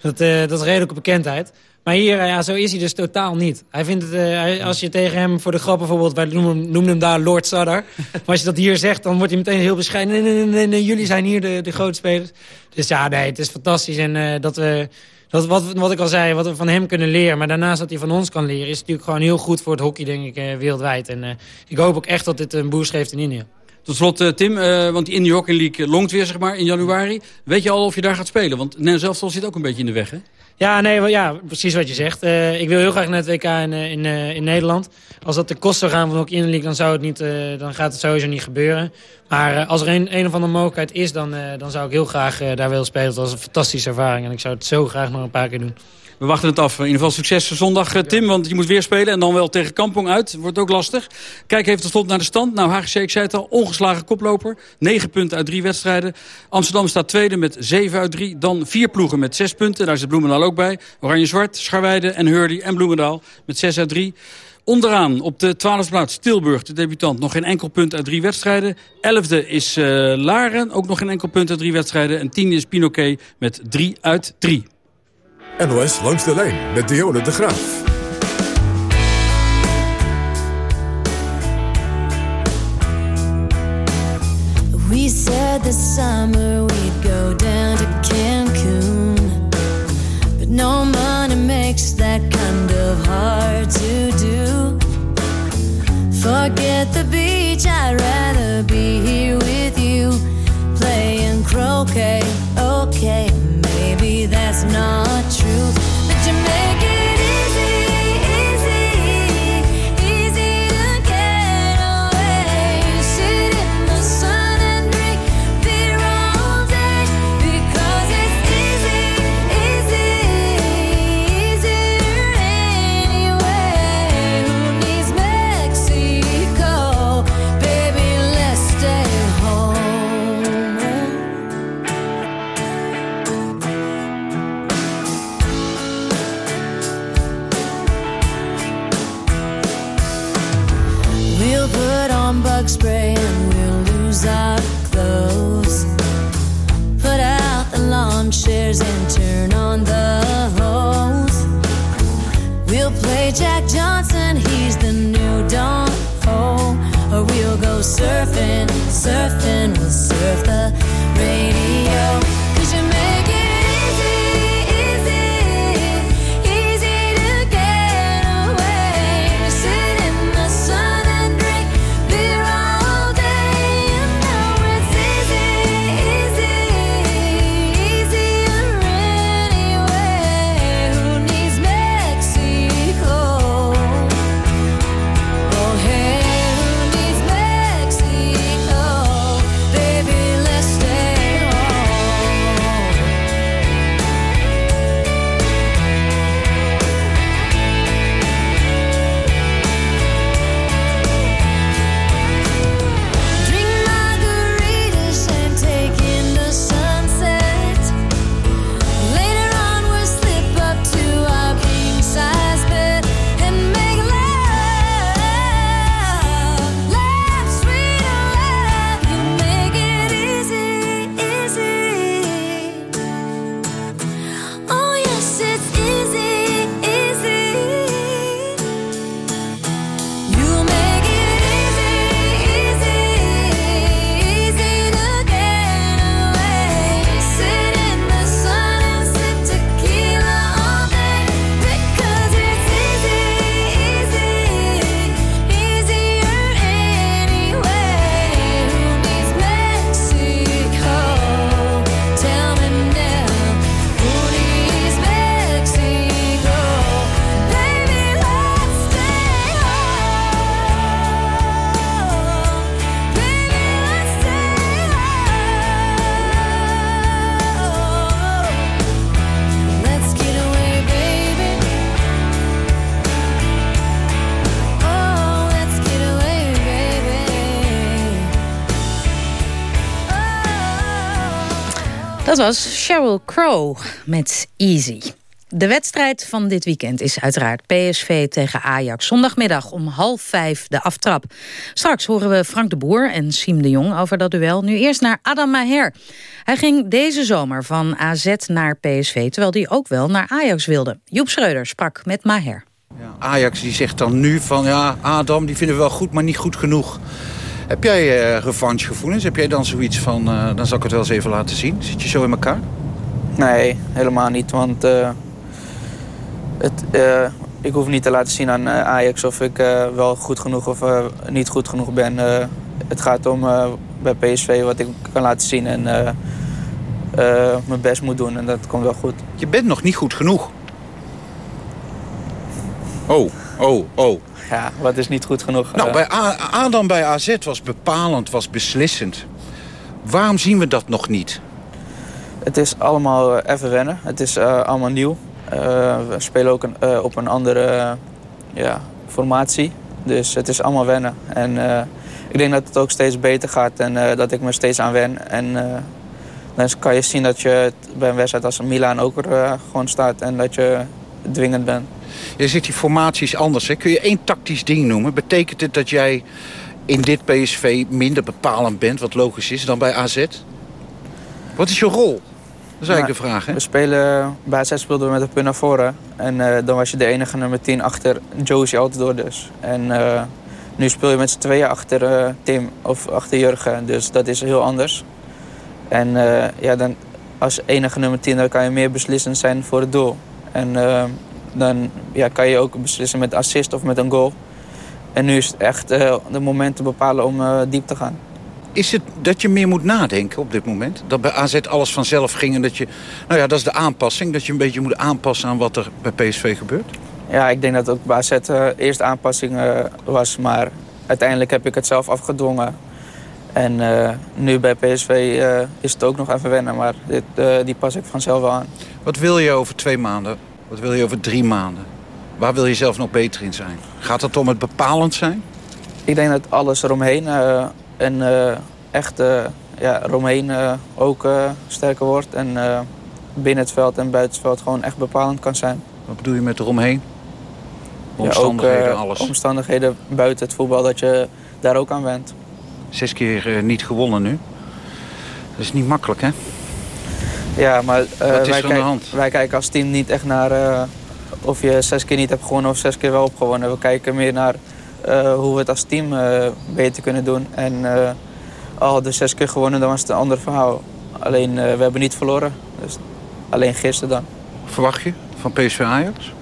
dat, dat is redelijke bekendheid. Maar hier, ja, zo is hij dus totaal niet. Hij vindt het, uh, als je tegen hem voor de grap bijvoorbeeld... wij noemen, noemen hem daar Lord Sutter. maar als je dat hier zegt, dan wordt hij meteen heel bescheiden. Nee, nee, nee, jullie zijn hier de, de grote spelers. Dus ja, nee, het is fantastisch. En uh, dat we... Dat wat, wat ik al zei, wat we van hem kunnen leren... maar daarnaast dat hij van ons kan leren... is natuurlijk gewoon heel goed voor het hockey, denk ik, uh, wereldwijd. En ik hoop ook echt dat dit een boost geeft in India. Tot slot, Tim, want die Indie Hockey League longt weer zeg maar, in januari. Weet je al of je daar gaat spelen? Want Nederland zelf zit ook een beetje in de weg, hè? Ja, nee, ja, precies wat je zegt. Uh, ik wil heel graag naar het WK in, in, in Nederland. Als dat de kost zou gaan van Hockey League, dan, zou het niet, dan gaat het sowieso niet gebeuren. Maar als er een, een of andere mogelijkheid is, dan, dan zou ik heel graag daar willen spelen. Dat was een fantastische ervaring en ik zou het zo graag nog een paar keer doen. We wachten het af. In ieder geval succes zondag, Tim. Want je moet weer spelen en dan wel tegen Kampong uit. Wordt ook lastig. Kijk even tot slot naar de stand. Nou, HGC, ik zei het al, ongeslagen koploper. 9 punten uit drie wedstrijden. Amsterdam staat tweede met 7 uit 3. Dan vier ploegen met 6 punten. Daar zit Bloemendaal ook bij. Oranje-Zwart, Scharweide en Hurley en Bloemendaal met 6 uit 3. Onderaan op de twaalfde plaats Tilburg, de debutant. Nog geen enkel punt uit drie wedstrijden. Elfde is uh, Laren, ook nog geen enkel punt uit drie wedstrijden. En tiende is Pinoquet met 3 uit 3. NOS langs de lijn met Dionne de Graaf. We said this summer we'd go down to Cancun But no money makes that kind of hard to do Forget the beach, I'd rather be here with you Playing croquet, okay, maybe that's not true. But you make it earth and we'll serve the was Sheryl Crow met Easy. De wedstrijd van dit weekend is uiteraard PSV tegen Ajax. Zondagmiddag om half vijf de aftrap. Straks horen we Frank de Boer en Siem de Jong over dat duel. Nu eerst naar Adam Maher. Hij ging deze zomer van AZ naar PSV... terwijl hij ook wel naar Ajax wilde. Joep Schreuder sprak met Maher. Ajax die zegt dan nu van ja, Adam die vinden we wel goed, maar niet goed genoeg. Heb jij uh, revanchegevoelens? Heb jij dan zoiets van, uh, dan zal ik het wel eens even laten zien? Zit je zo in elkaar? Nee, helemaal niet. Want uh, het, ik hoef niet te laten zien aan Ajax of ik wel goed genoeg of niet goed genoeg ben. het gaat om bij PSV wat ik kan laten zien en mijn best moet doen. En dat komt wel goed. Je bent nog niet goed genoeg. Oh, oh, oh. Ja, wat is niet goed genoeg? Nou, bij Adam bij AZ was bepalend, was beslissend. Waarom zien we dat nog niet? Het is allemaal even wennen. Het is uh, allemaal nieuw. Uh, we spelen ook een, uh, op een andere ja, formatie. Dus het is allemaal wennen. En ik denk dat het ook steeds beter gaat en dat ik me steeds aan wen. En dan kan je zien dat je bij een wedstrijd als Milan ook er gewoon staat en dat je dwingend bent. Je zegt die formatie is anders. Hè? Kun je één tactisch ding noemen? Betekent het dat jij in dit PSV minder bepalend bent, wat logisch is, dan bij AZ? Wat is je rol? Dat is eigenlijk de vraag, hè? We spelen, bij AZ speelden we met een punt naar voren. En uh, dan was je de enige nummer 10 achter Josie Altidore dus. En uh, nu speel je met z'n tweeën achter uh, Tim of achter Jurgen. Dus dat is heel anders. En ja, dan als enige nummer 10 dan kan je meer beslissend zijn voor het doel. En dan ja, kan je ook beslissen met assist of met een goal. En nu is het echt uh, de moment te bepalen om uh, diep te gaan. Is het dat je meer moet nadenken op dit moment? Dat bij AZ alles vanzelf ging en dat je... Nou ja, dat is de aanpassing. Dat je een beetje moet aanpassen aan wat er bij PSV gebeurt? Ja, ik denk dat het ook bij AZ uh, eerst aanpassing was. Maar uiteindelijk heb ik het zelf afgedwongen. En nu bij PSV is het ook nog even wennen. Maar dit, die pas ik vanzelf wel aan. Wat wil je over twee maanden? Wat wil je over drie maanden? Waar wil je zelf nog beter in zijn? Gaat het om het bepalend zijn? Ik denk dat alles eromheen uh, en uh, echt uh, ja, eromheen ook sterker wordt. En binnen het veld en buiten het veld gewoon echt bepalend kan zijn. Wat bedoel je met eromheen? Omstandigheden, ja, ook, alles? Omstandigheden buiten het voetbal, dat je daar ook aan went. Zes keer niet gewonnen nu. Dat is niet makkelijk, hè? Ja, maar uh, is wij, de wij kijken als team niet echt naar uh, of je zes keer niet hebt gewonnen of zes keer wel hebt gewonnen. We kijken meer naar uh, hoe we het als team beter kunnen doen. En al hadden we zes keer gewonnen, dan was het een ander verhaal. Alleen, we hebben niet verloren. Dus alleen gisteren dan. Verwacht je van PSV Ajax?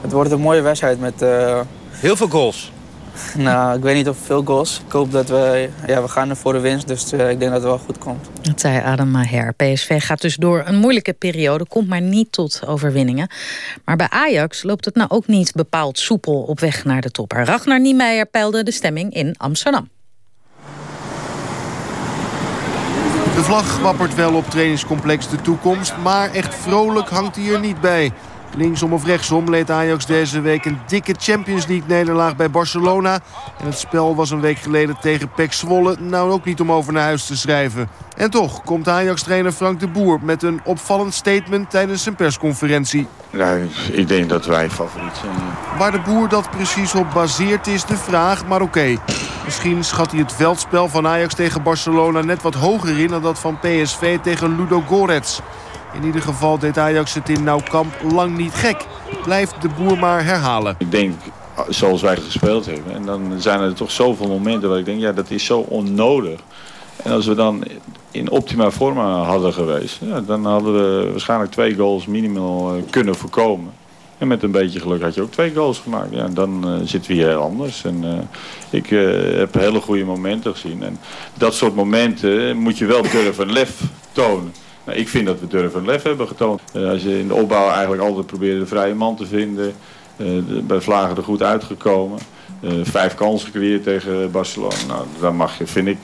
Het wordt een mooie wedstrijd met... Heel veel goals? Nou, ik weet niet of veel goals. Ik hoop dat we... Ja, we gaan er voor de winst, dus uh, ik denk dat het wel goed komt. Dat zei Adam Maher. PSV gaat dus door een moeilijke periode, komt maar niet tot overwinningen. Maar bij Ajax loopt het nou ook niet bepaald soepel op weg naar de top. Ragnar Niemeyer peilde de stemming in Amsterdam. De vlag wappert wel op trainingscomplex De Toekomst, maar echt vrolijk hangt hij er niet bij. Linksom of rechtsom leed Ajax deze week een dikke Champions League nederlaag bij Barcelona. En het spel was een week geleden tegen Pek Zwolle nou ook niet om over naar huis te schrijven. En toch komt Ajax-trainer Frank de Boer met een opvallend statement tijdens zijn persconferentie. Nou, ik denk dat wij favoriet zijn. Waar de Boer dat precies op baseert is de vraag, maar oké. Okay. Misschien schat hij het veldspel van Ajax tegen Barcelona net wat hoger in dan dat van PSV tegen Ludo Gorets. In ieder geval deed Ajax het in Nauwkamp lang niet gek. Blijft de boer maar herhalen. Ik denk zoals wij gespeeld hebben. En dan zijn er toch zoveel momenten waar ik denk, ja dat is zo onnodig. En als we dan in optima forma hadden geweest, ja, dan hadden we waarschijnlijk twee goals minimaal kunnen voorkomen. En met een beetje geluk had je ook twee goals gemaakt. Ja, dan uh, zitten we hier heel anders. En, uh, ik heb hele goede momenten gezien. En dat soort momenten moet je wel durven lef tonen. Nou, ik vind dat we durven en lef hebben getoond. Uh, als je in de opbouw eigenlijk altijd probeert de vrije man te vinden. De, bij Vlagen er goed uitgekomen. Uh, vijf kansen gecreëerd tegen Barcelona. Nou, daar mag je, vind ik,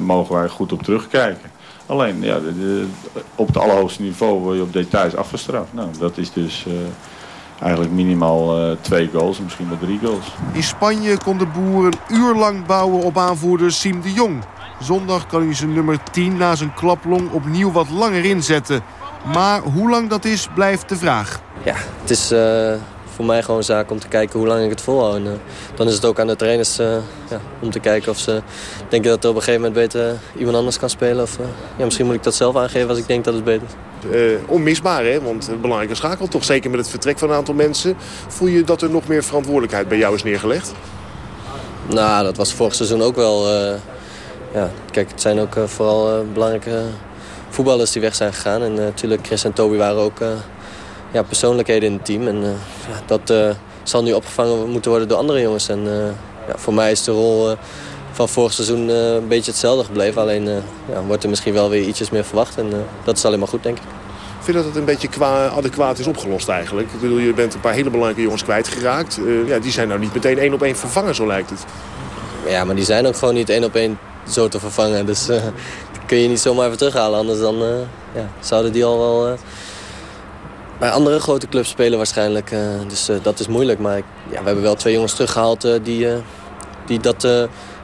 mogen wij goed op terugkijken. Alleen, ja, de, op het allerhoogste niveau word je op details afgestraft. Nou, dat is dus eigenlijk minimaal twee goals, misschien wel drie goals. In Spanje kon de boer een uur lang bouwen op aanvoerder Siem de Jong. Zondag kan hij zijn nummer 10 na zijn klaplong opnieuw wat langer inzetten. Maar hoe lang dat is, blijft de vraag. Ja, het is uh, voor mij gewoon een zaak om te kijken hoe lang ik het volhoud. En, uh, dan is het ook aan de trainers uh, ja, om te kijken of ze denken dat er op een gegeven moment beter iemand anders kan spelen. Of ja, misschien moet ik dat zelf aangeven als ik denk dat het beter is. onmisbaar, hè? Want een belangrijke schakel toch. Zeker met het vertrek van een aantal mensen. Voel je dat er nog meer verantwoordelijkheid bij jou is neergelegd? Nou, dat was vorig seizoen ook wel. Ja, kijk, het zijn ook vooral belangrijke voetballers die weg zijn gegaan. En natuurlijk, Chris en Toby waren ook ja, persoonlijkheden in het team. En ja, dat zal nu opgevangen moeten worden door andere jongens. En ja, voor mij is de rol van vorig seizoen een beetje hetzelfde gebleven. Alleen ja, wordt er misschien wel weer ietsjes meer verwacht. En dat is alleen maar goed, denk ik. Ik vind dat het een beetje qua adequaat is opgelost eigenlijk. Ik bedoel, je bent een paar hele belangrijke jongens kwijtgeraakt. Uh, ja, die zijn nou niet meteen één op één vervangen, zo lijkt het. Ja, maar die zijn ook gewoon niet één op één zo te vervangen. Dus uh, kun je niet zomaar even terughalen. Anders dan uh, ja, zouden die al wel bij andere grote clubs spelen waarschijnlijk. dus dat is moeilijk. Maar ja, we hebben wel twee jongens teruggehaald die, die dat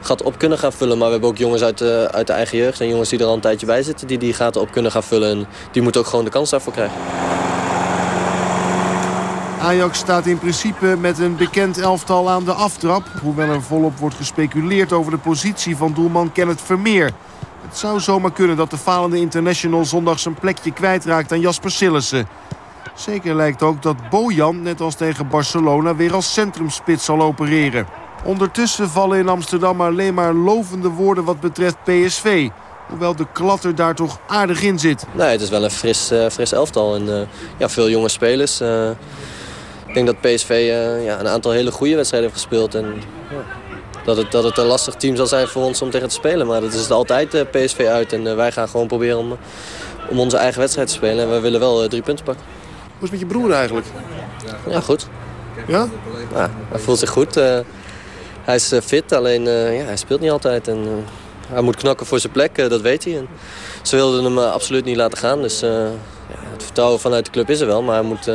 gat op kunnen gaan vullen. Maar we hebben ook jongens uit de, uit de eigen jeugd en jongens die er al een tijdje bij zitten... die die gaten op kunnen gaan vullen. En die moeten ook gewoon de kans daarvoor krijgen. Ajax staat in principe met een bekend elftal aan de aftrap. Hoewel er volop wordt gespeculeerd over de positie van doelman Kenneth Vermeer. Het zou zomaar kunnen dat de falende international zondag zijn plekje kwijtraakt aan Jasper Sillissen. Zeker lijkt ook dat Bojan, net als tegen Barcelona, weer als centrumspits zal opereren. Ondertussen vallen in Amsterdam alleen maar lovende woorden wat betreft PSV. Hoewel de klatter daar toch aardig in zit. Nee, het is wel een fris, uh, fris elftal. En uh, ja, veel jonge spelers. Ik denk dat PSV ja, een aantal hele goede wedstrijden heeft gespeeld. En, ja, dat, het, dat het een lastig team zal zijn voor ons om tegen te spelen. Maar dat is het altijd PSV uit. En wij gaan gewoon proberen om, om onze eigen wedstrijd te spelen. En we willen wel drie punten pakken. Hoe is het met je broer eigenlijk? Ja, goed. Ja? ja hij voelt zich goed. Hij is fit, alleen ja, hij speelt niet altijd. En, hij moet knakken voor zijn plek, dat weet hij. En ze wilden hem absoluut niet laten gaan. Dus ja, het vertrouwen vanuit de club is er wel. Maar hij moet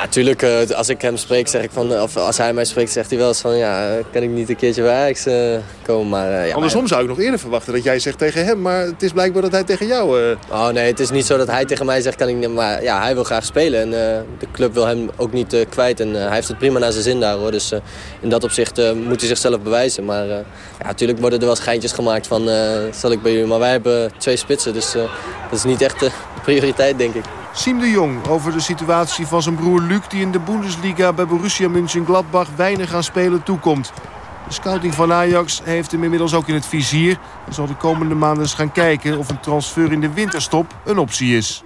natuurlijk, nou, als ik hem spreek, zeg ik van, of als hij mij spreekt, zegt hij wel eens van, ja, kan ik niet een keertje bij Ajax uh, komen. Maar, uh, ja, Andersom zou ik nog eerder verwachten dat jij zegt tegen hem, maar het is blijkbaar dat hij tegen jou... Uh... Oh nee, het is niet zo dat hij tegen mij zegt, kan ik niet, maar ja, hij wil graag spelen. En de club wil hem ook niet kwijt en hij heeft het prima naar zijn zin daar hoor. Dus in dat opzicht moet hij zichzelf bewijzen. Maar ja, natuurlijk worden er wel schijntjes gemaakt van, zal ik bij jullie, maar wij hebben twee spitsen, dus dat is niet echt de prioriteit denk ik. Siem de Jong over de situatie van zijn broer Luc... die in de Bundesliga bij Borussia Mönchengladbach weinig aan spelen toekomt. De scouting van Ajax heeft hem inmiddels ook in het vizier... en zal de komende maanden eens gaan kijken of een transfer in de winterstop een optie is.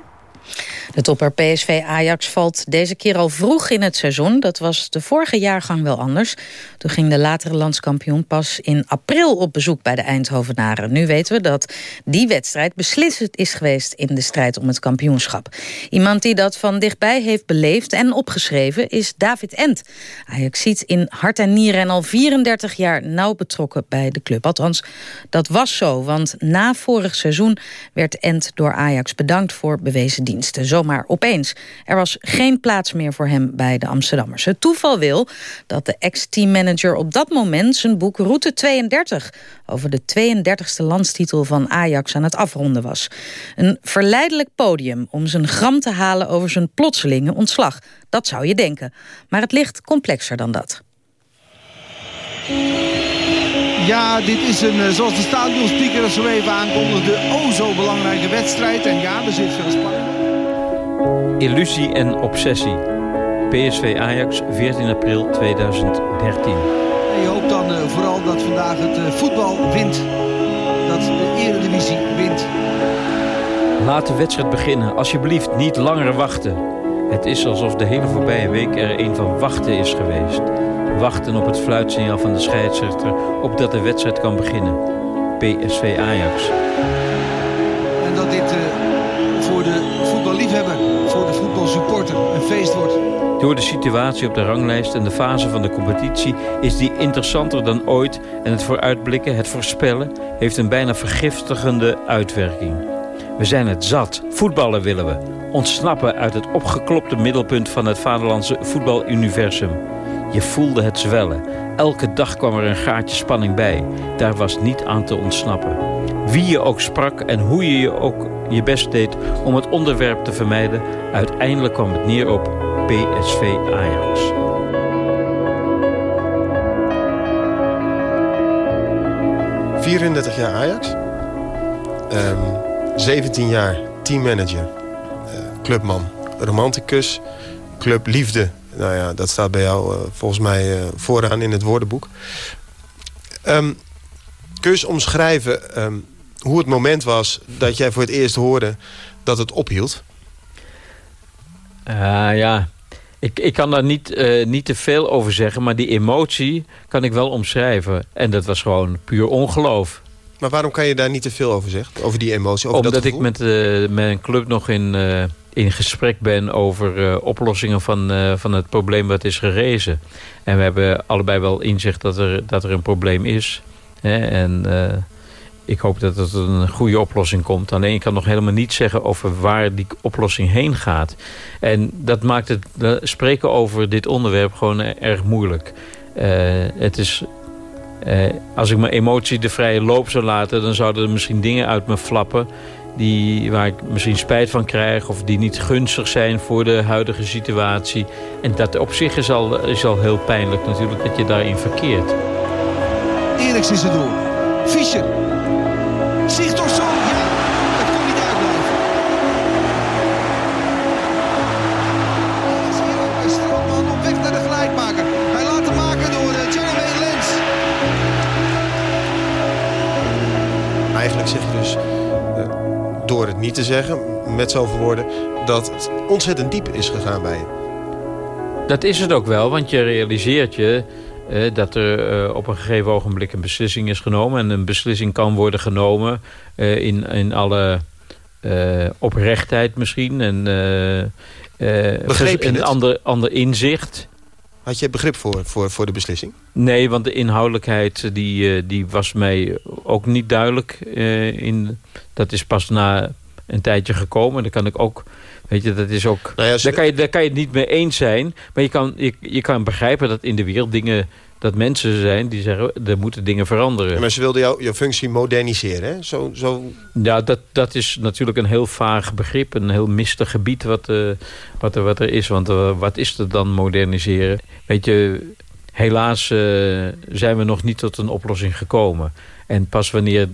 De topper PSV Ajax valt deze keer al vroeg in het seizoen. Dat was de vorige jaargang wel anders. Toen ging de latere landskampioen pas in april op bezoek bij de Eindhovenaren. Nu weten we dat die wedstrijd beslissend is geweest in de strijd om het kampioenschap. Iemand die dat van dichtbij heeft beleefd en opgeschreven is David Ent. Ajax ziet in hart en nieren en al 34 jaar nauw betrokken bij de club. Althans, dat was zo, want na vorig seizoen werd Ent door Ajax bedankt voor bewezen Zomaar opeens. Er was geen plaats meer voor hem bij de Amsterdammers. Het toeval wil dat de ex-teammanager op dat moment zijn boek Route 32 over de 32e landstitel van Ajax aan het afronden was. Een verleidelijk podium om zijn gram te halen over zijn plotselinge ontslag. Dat zou je denken. Maar het ligt complexer dan dat. Ja, dit is een, eh, zoals de stadionspeaker er zo even aankondigde, o zo belangrijke wedstrijd. En ja, er zit veel spanning. Illusie en obsessie. PSV Ajax, 14 april 2013. En je hoopt dan uh, vooral dat vandaag het uh, voetbal wint. Dat de eredivisie wint. Laat de wedstrijd beginnen. Alsjeblieft, niet langer wachten. Het is alsof de hele voorbije week er een van wachten is geweest. Wachten op het fluitsignaal van de scheidsrechter... opdat de wedstrijd kan beginnen. PSV Ajax. En dat dit uh, voor de voetballiefhebber, de voetbalsupporter een feest wordt. Door de situatie op de ranglijst en de fase van de competitie... is die interessanter dan ooit en het vooruitblikken, het voorspellen... heeft een bijna vergiftigende uitwerking. We zijn het zat. Voetballen willen we. Ontsnappen uit het opgeklopte middelpunt van het vaderlandse voetbaluniversum. Je voelde het zwellen. Elke dag kwam er een gaatje spanning bij. Daar was niet aan te ontsnappen. Wie je ook sprak en hoe je je ook je best deed om het onderwerp te vermijden. Uiteindelijk kwam het neer op PSV Ajax. ...34 jaar Ajax. Ehm 17 jaar teammanager. eh, clubman. Romanticus. Clubliefde. Nou ja, dat staat bij jou eh, volgens mij eh, vooraan in het woordenboek. Ehm, kun je omschrijven ehm, hoe het moment was... dat jij voor het eerst hoorde dat het ophield? Ah, ja, ik, ik kan daar niet, eh, niet te veel over zeggen, maar die emotie kan ik wel omschrijven. En dat was gewoon puur ongeloof. Maar waarom kan je daar niet te veel over zeggen? Over die emotie, over Omdat dat ik met eh, mijn club nog in, in gesprek ben over oplossingen van, van het probleem wat is gerezen. En we hebben allebei wel inzicht dat er, dat er een probleem is. Hè? En ik hoop dat het een goede oplossing komt. Alleen ik kan nog helemaal niet zeggen over waar die oplossing heen gaat. En dat maakt het eh, spreken over dit onderwerp gewoon erg moeilijk. Eh, het is eh, als ik mijn emotie de vrije loop zou laten... dan zouden er misschien dingen uit me flappen... Die, waar ik misschien spijt van krijg... of die niet gunstig zijn voor de huidige situatie. En dat op zich is al, is al heel pijnlijk natuurlijk dat je daarin verkeert. Eriks is er door. Fischer. Door het niet te zeggen, met zoveel woorden... dat het ontzettend diep is gegaan bij je. Dat is het ook wel, want je realiseert je eh, dat er eh, op een gegeven ogenblik een beslissing is genomen. En een beslissing kan worden genomen eh, in, in alle eh, oprechtheid misschien. En eh, eh, Begreep je een het? ander, ander inzicht. Had je begrip voor, voor, voor de beslissing? Nee, want de inhoudelijkheid die, eh, die was mij ook niet duidelijk. eh, in, dat is pas na een tijdje gekomen. Daar kan ik ook... Weet je, dat is ook... Nou daar, kan je, daar kan je het niet mee eens zijn. Maar je kan, je, je kan begrijpen dat in de wereld dingen... dat mensen zijn die zeggen, er moeten dingen veranderen. Ja, maar ze wilden jou, jouw functie moderniseren, hè? Zo, zo... Ja, dat, dat is natuurlijk een heel vaag begrip. Een heel mistig gebied wat, eh, wat, er, wat er is. Want eh, wat is er dan moderniseren? Weet je, helaas eh, zijn we nog niet tot een oplossing gekomen. En pas wanneer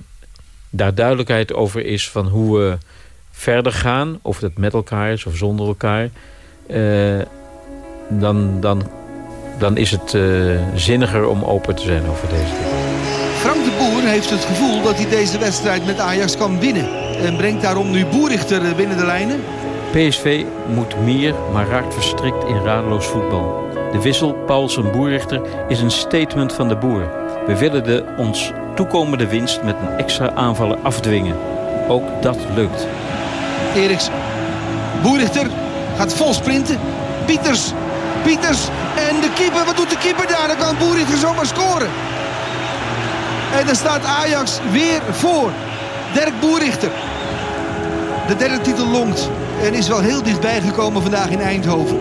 daar duidelijkheid over is van hoe we verder gaan... of dat met elkaar is of zonder elkaar... eh, dan, dan, dan is het eh, zinniger om open te zijn over deze dingen. Frank de Boer heeft het gevoel dat hij deze wedstrijd met Ajax kan winnen. En brengt daarom nu Boerichter eh, binnen de lijnen. PSV moet meer, maar raakt verstrikt in radeloos voetbal. De wissel Paulsen-Boerichter is een statement van de boer. We willen de ons toekomende winst met een extra aanvaller afdwingen. Ook dat lukt. Eriks. Boerichter gaat vol sprinten. Pieters. Pieters. En de keeper. Wat doet de keeper daar? Dan kan Boerichter zomaar scoren. En dan staat Ajax weer voor. Dirk Boerichter. De derde titel longt. En is wel heel dichtbij gekomen vandaag in Eindhoven.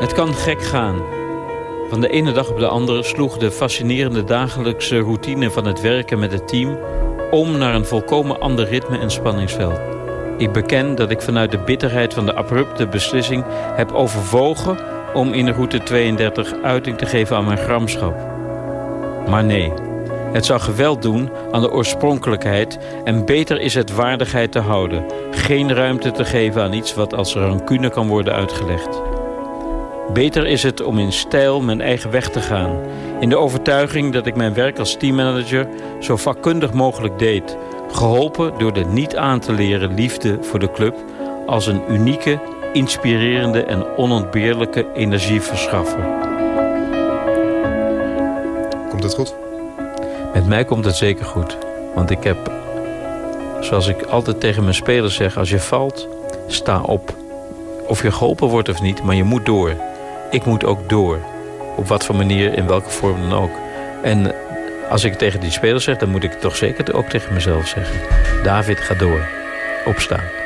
Het kan gek gaan. Van de ene dag op de andere sloeg de fascinerende dagelijkse routine van het werken met het team om naar een volkomen ander ritme en spanningsveld. Ik beken dat ik vanuit de bitterheid van de abrupte beslissing heb overwogen om in route 32 uiting te geven aan mijn gramschap. Maar nee, het zou geweld doen aan de oorspronkelijkheid en beter is het waardigheid te houden. Geen ruimte te geven aan iets wat als rancune kan worden uitgelegd. Beter is het om in stijl mijn eigen weg te gaan. In de overtuiging dat ik mijn werk als teammanager zo vakkundig mogelijk deed. Geholpen door de niet aan te leren liefde voor de club als een unieke, inspirerende en onontbeerlijke energieverschaffer. Komt het goed? Met mij komt het zeker goed. Want ik heb, zoals ik altijd tegen mijn spelers zeg... als je valt, sta op. Of je geholpen wordt of niet, maar je moet door. Ik moet ook door. Op wat voor manier, in welke vorm dan ook. En als ik tegen die spelers zeg... dan moet ik het toch zeker ook tegen mezelf zeggen. David, ga door. Opstaan.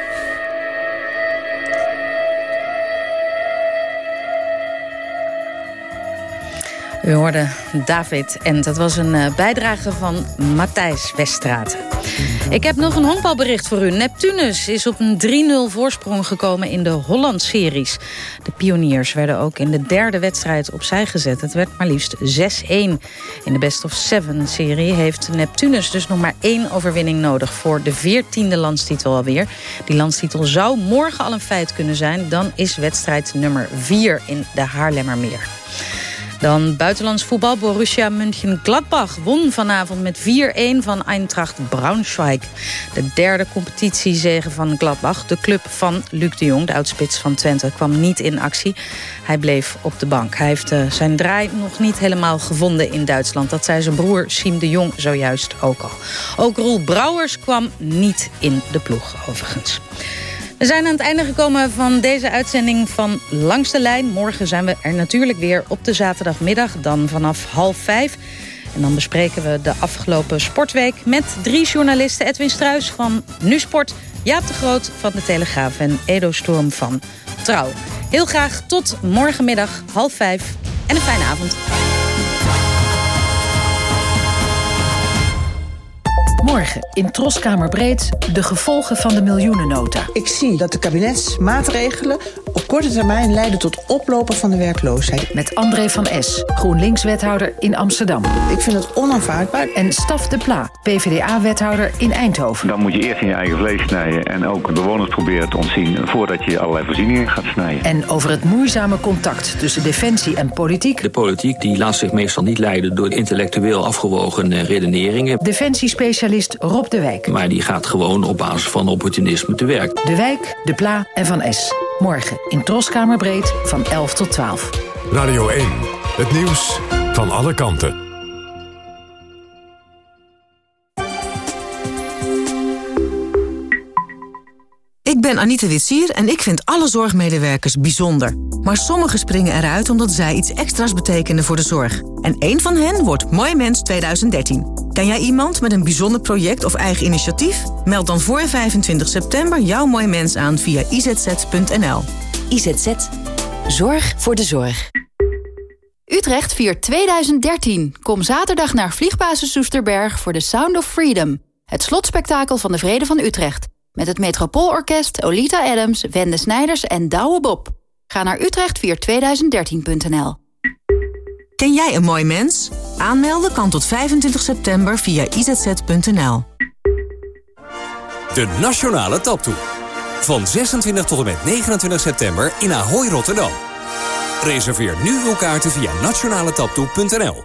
U hoorde David en dat was een uh, bijdrage van Matthijs Weststraat. Ik heb nog een honkbalbericht voor u. Neptunus is op een 3-0 voorsprong gekomen in de Holland-series. De pioniers werden ook in de derde wedstrijd opzij gezet. Het werd maar liefst 6-1. In de Best of Seven-serie heeft Neptunus dus nog maar één overwinning nodig... voor de veertiende landstitel alweer. Die landstitel zou morgen al een feit kunnen zijn. Dan is wedstrijd nummer 4 in de Haarlemmermeer. Dan buitenlands voetbal. Borussia Mönchengladbach won vanavond met 4-1 van Eintracht Braunschweig. De derde competitiezege van Gladbach. De club van Luc de Jong, de oudspits van Twente, kwam niet in actie. Hij bleef op de bank. Hij heeft uh, zijn draai nog niet helemaal gevonden in Duitsland. Dat zei zijn broer Siem de Jong zojuist ook al. Ook Roel Brouwers kwam niet in de ploeg overigens. We zijn aan het einde gekomen van deze uitzending van Langs de Lijn. Morgen zijn we er natuurlijk weer op de zaterdagmiddag, dan vanaf half vijf. En dan bespreken we de afgelopen sportweek met drie journalisten. Edwin Struis van Nu Sport, Jaap de Groot van De Telegraaf en Edo Storm van Trouw. Heel graag tot morgenmiddag half vijf en een fijne avond. Morgen in Troskamerbreed de gevolgen van de miljoenennota. Ik zie dat de kabinetsmaatregelen op korte termijn leiden tot oplopen van de werkloosheid. Met André van S, GroenLinks-wethouder in Amsterdam. Ik vind het onaanvaardbaar. En Staf de Pla, PvdA-wethouder in Eindhoven. Dan moet je eerst in je eigen vlees snijden en ook de bewoners proberen te ontzien voordat je allerlei voorzieningen gaat snijden. En over het moeizame contact tussen defensie en politiek. De politiek die laat zich meestal niet leiden door intellectueel afgewogen redeneringen. Rob de Wijk. Maar die gaat gewoon op basis van opportunisme te werk. De Wijk, De Pla en Van S. Morgen in Troskamerbreed van 11 tot 12. Radio 1, het nieuws van alle kanten. Ik ben Anita Witsier en ik vind alle zorgmedewerkers bijzonder. Maar sommigen springen eruit omdat zij iets extra's betekenen voor de zorg. En één van hen wordt Mooi Mens 2013. Ken jij iemand met een bijzonder project of eigen initiatief? Meld dan voor 25 september jouw Mooi Mens aan via izz.nl. IZZ. Zorg voor de zorg. Utrecht viert 2013. Kom zaterdag naar Vliegbasis Soesterberg voor The Sound of Freedom. Het slotspektakel van de Vrede van Utrecht. Met het Metropoolorkest, Olita Adams, Wende Snijders en Douwe Bob. Ga naar utrechtviert2013.nl. Ken jij een mooi mens? Aanmelden kan tot 25 september via izz.nl. De Nationale Taptoe. Van 26 tot en met 29 september in Ahoy, Rotterdam. Reserveer nu uw kaarten via nationaletaptoe.nl.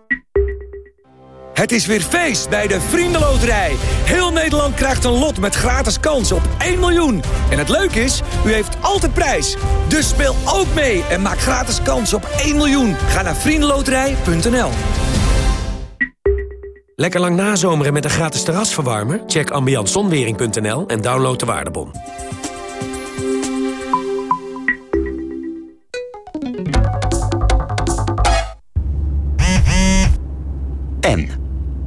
Het is weer feest bij de Vriendenloterij. Heel Nederland krijgt een lot met gratis kans op 1 miljoen. En het leuke is, u heeft altijd prijs. Dus speel ook mee en maak gratis kans op 1 miljoen. Ga naar vriendenloterij.nl Lekker lang nazomeren met een gratis terrasverwarmer? Check ambiancezonwering.nl en download de waardebon. En?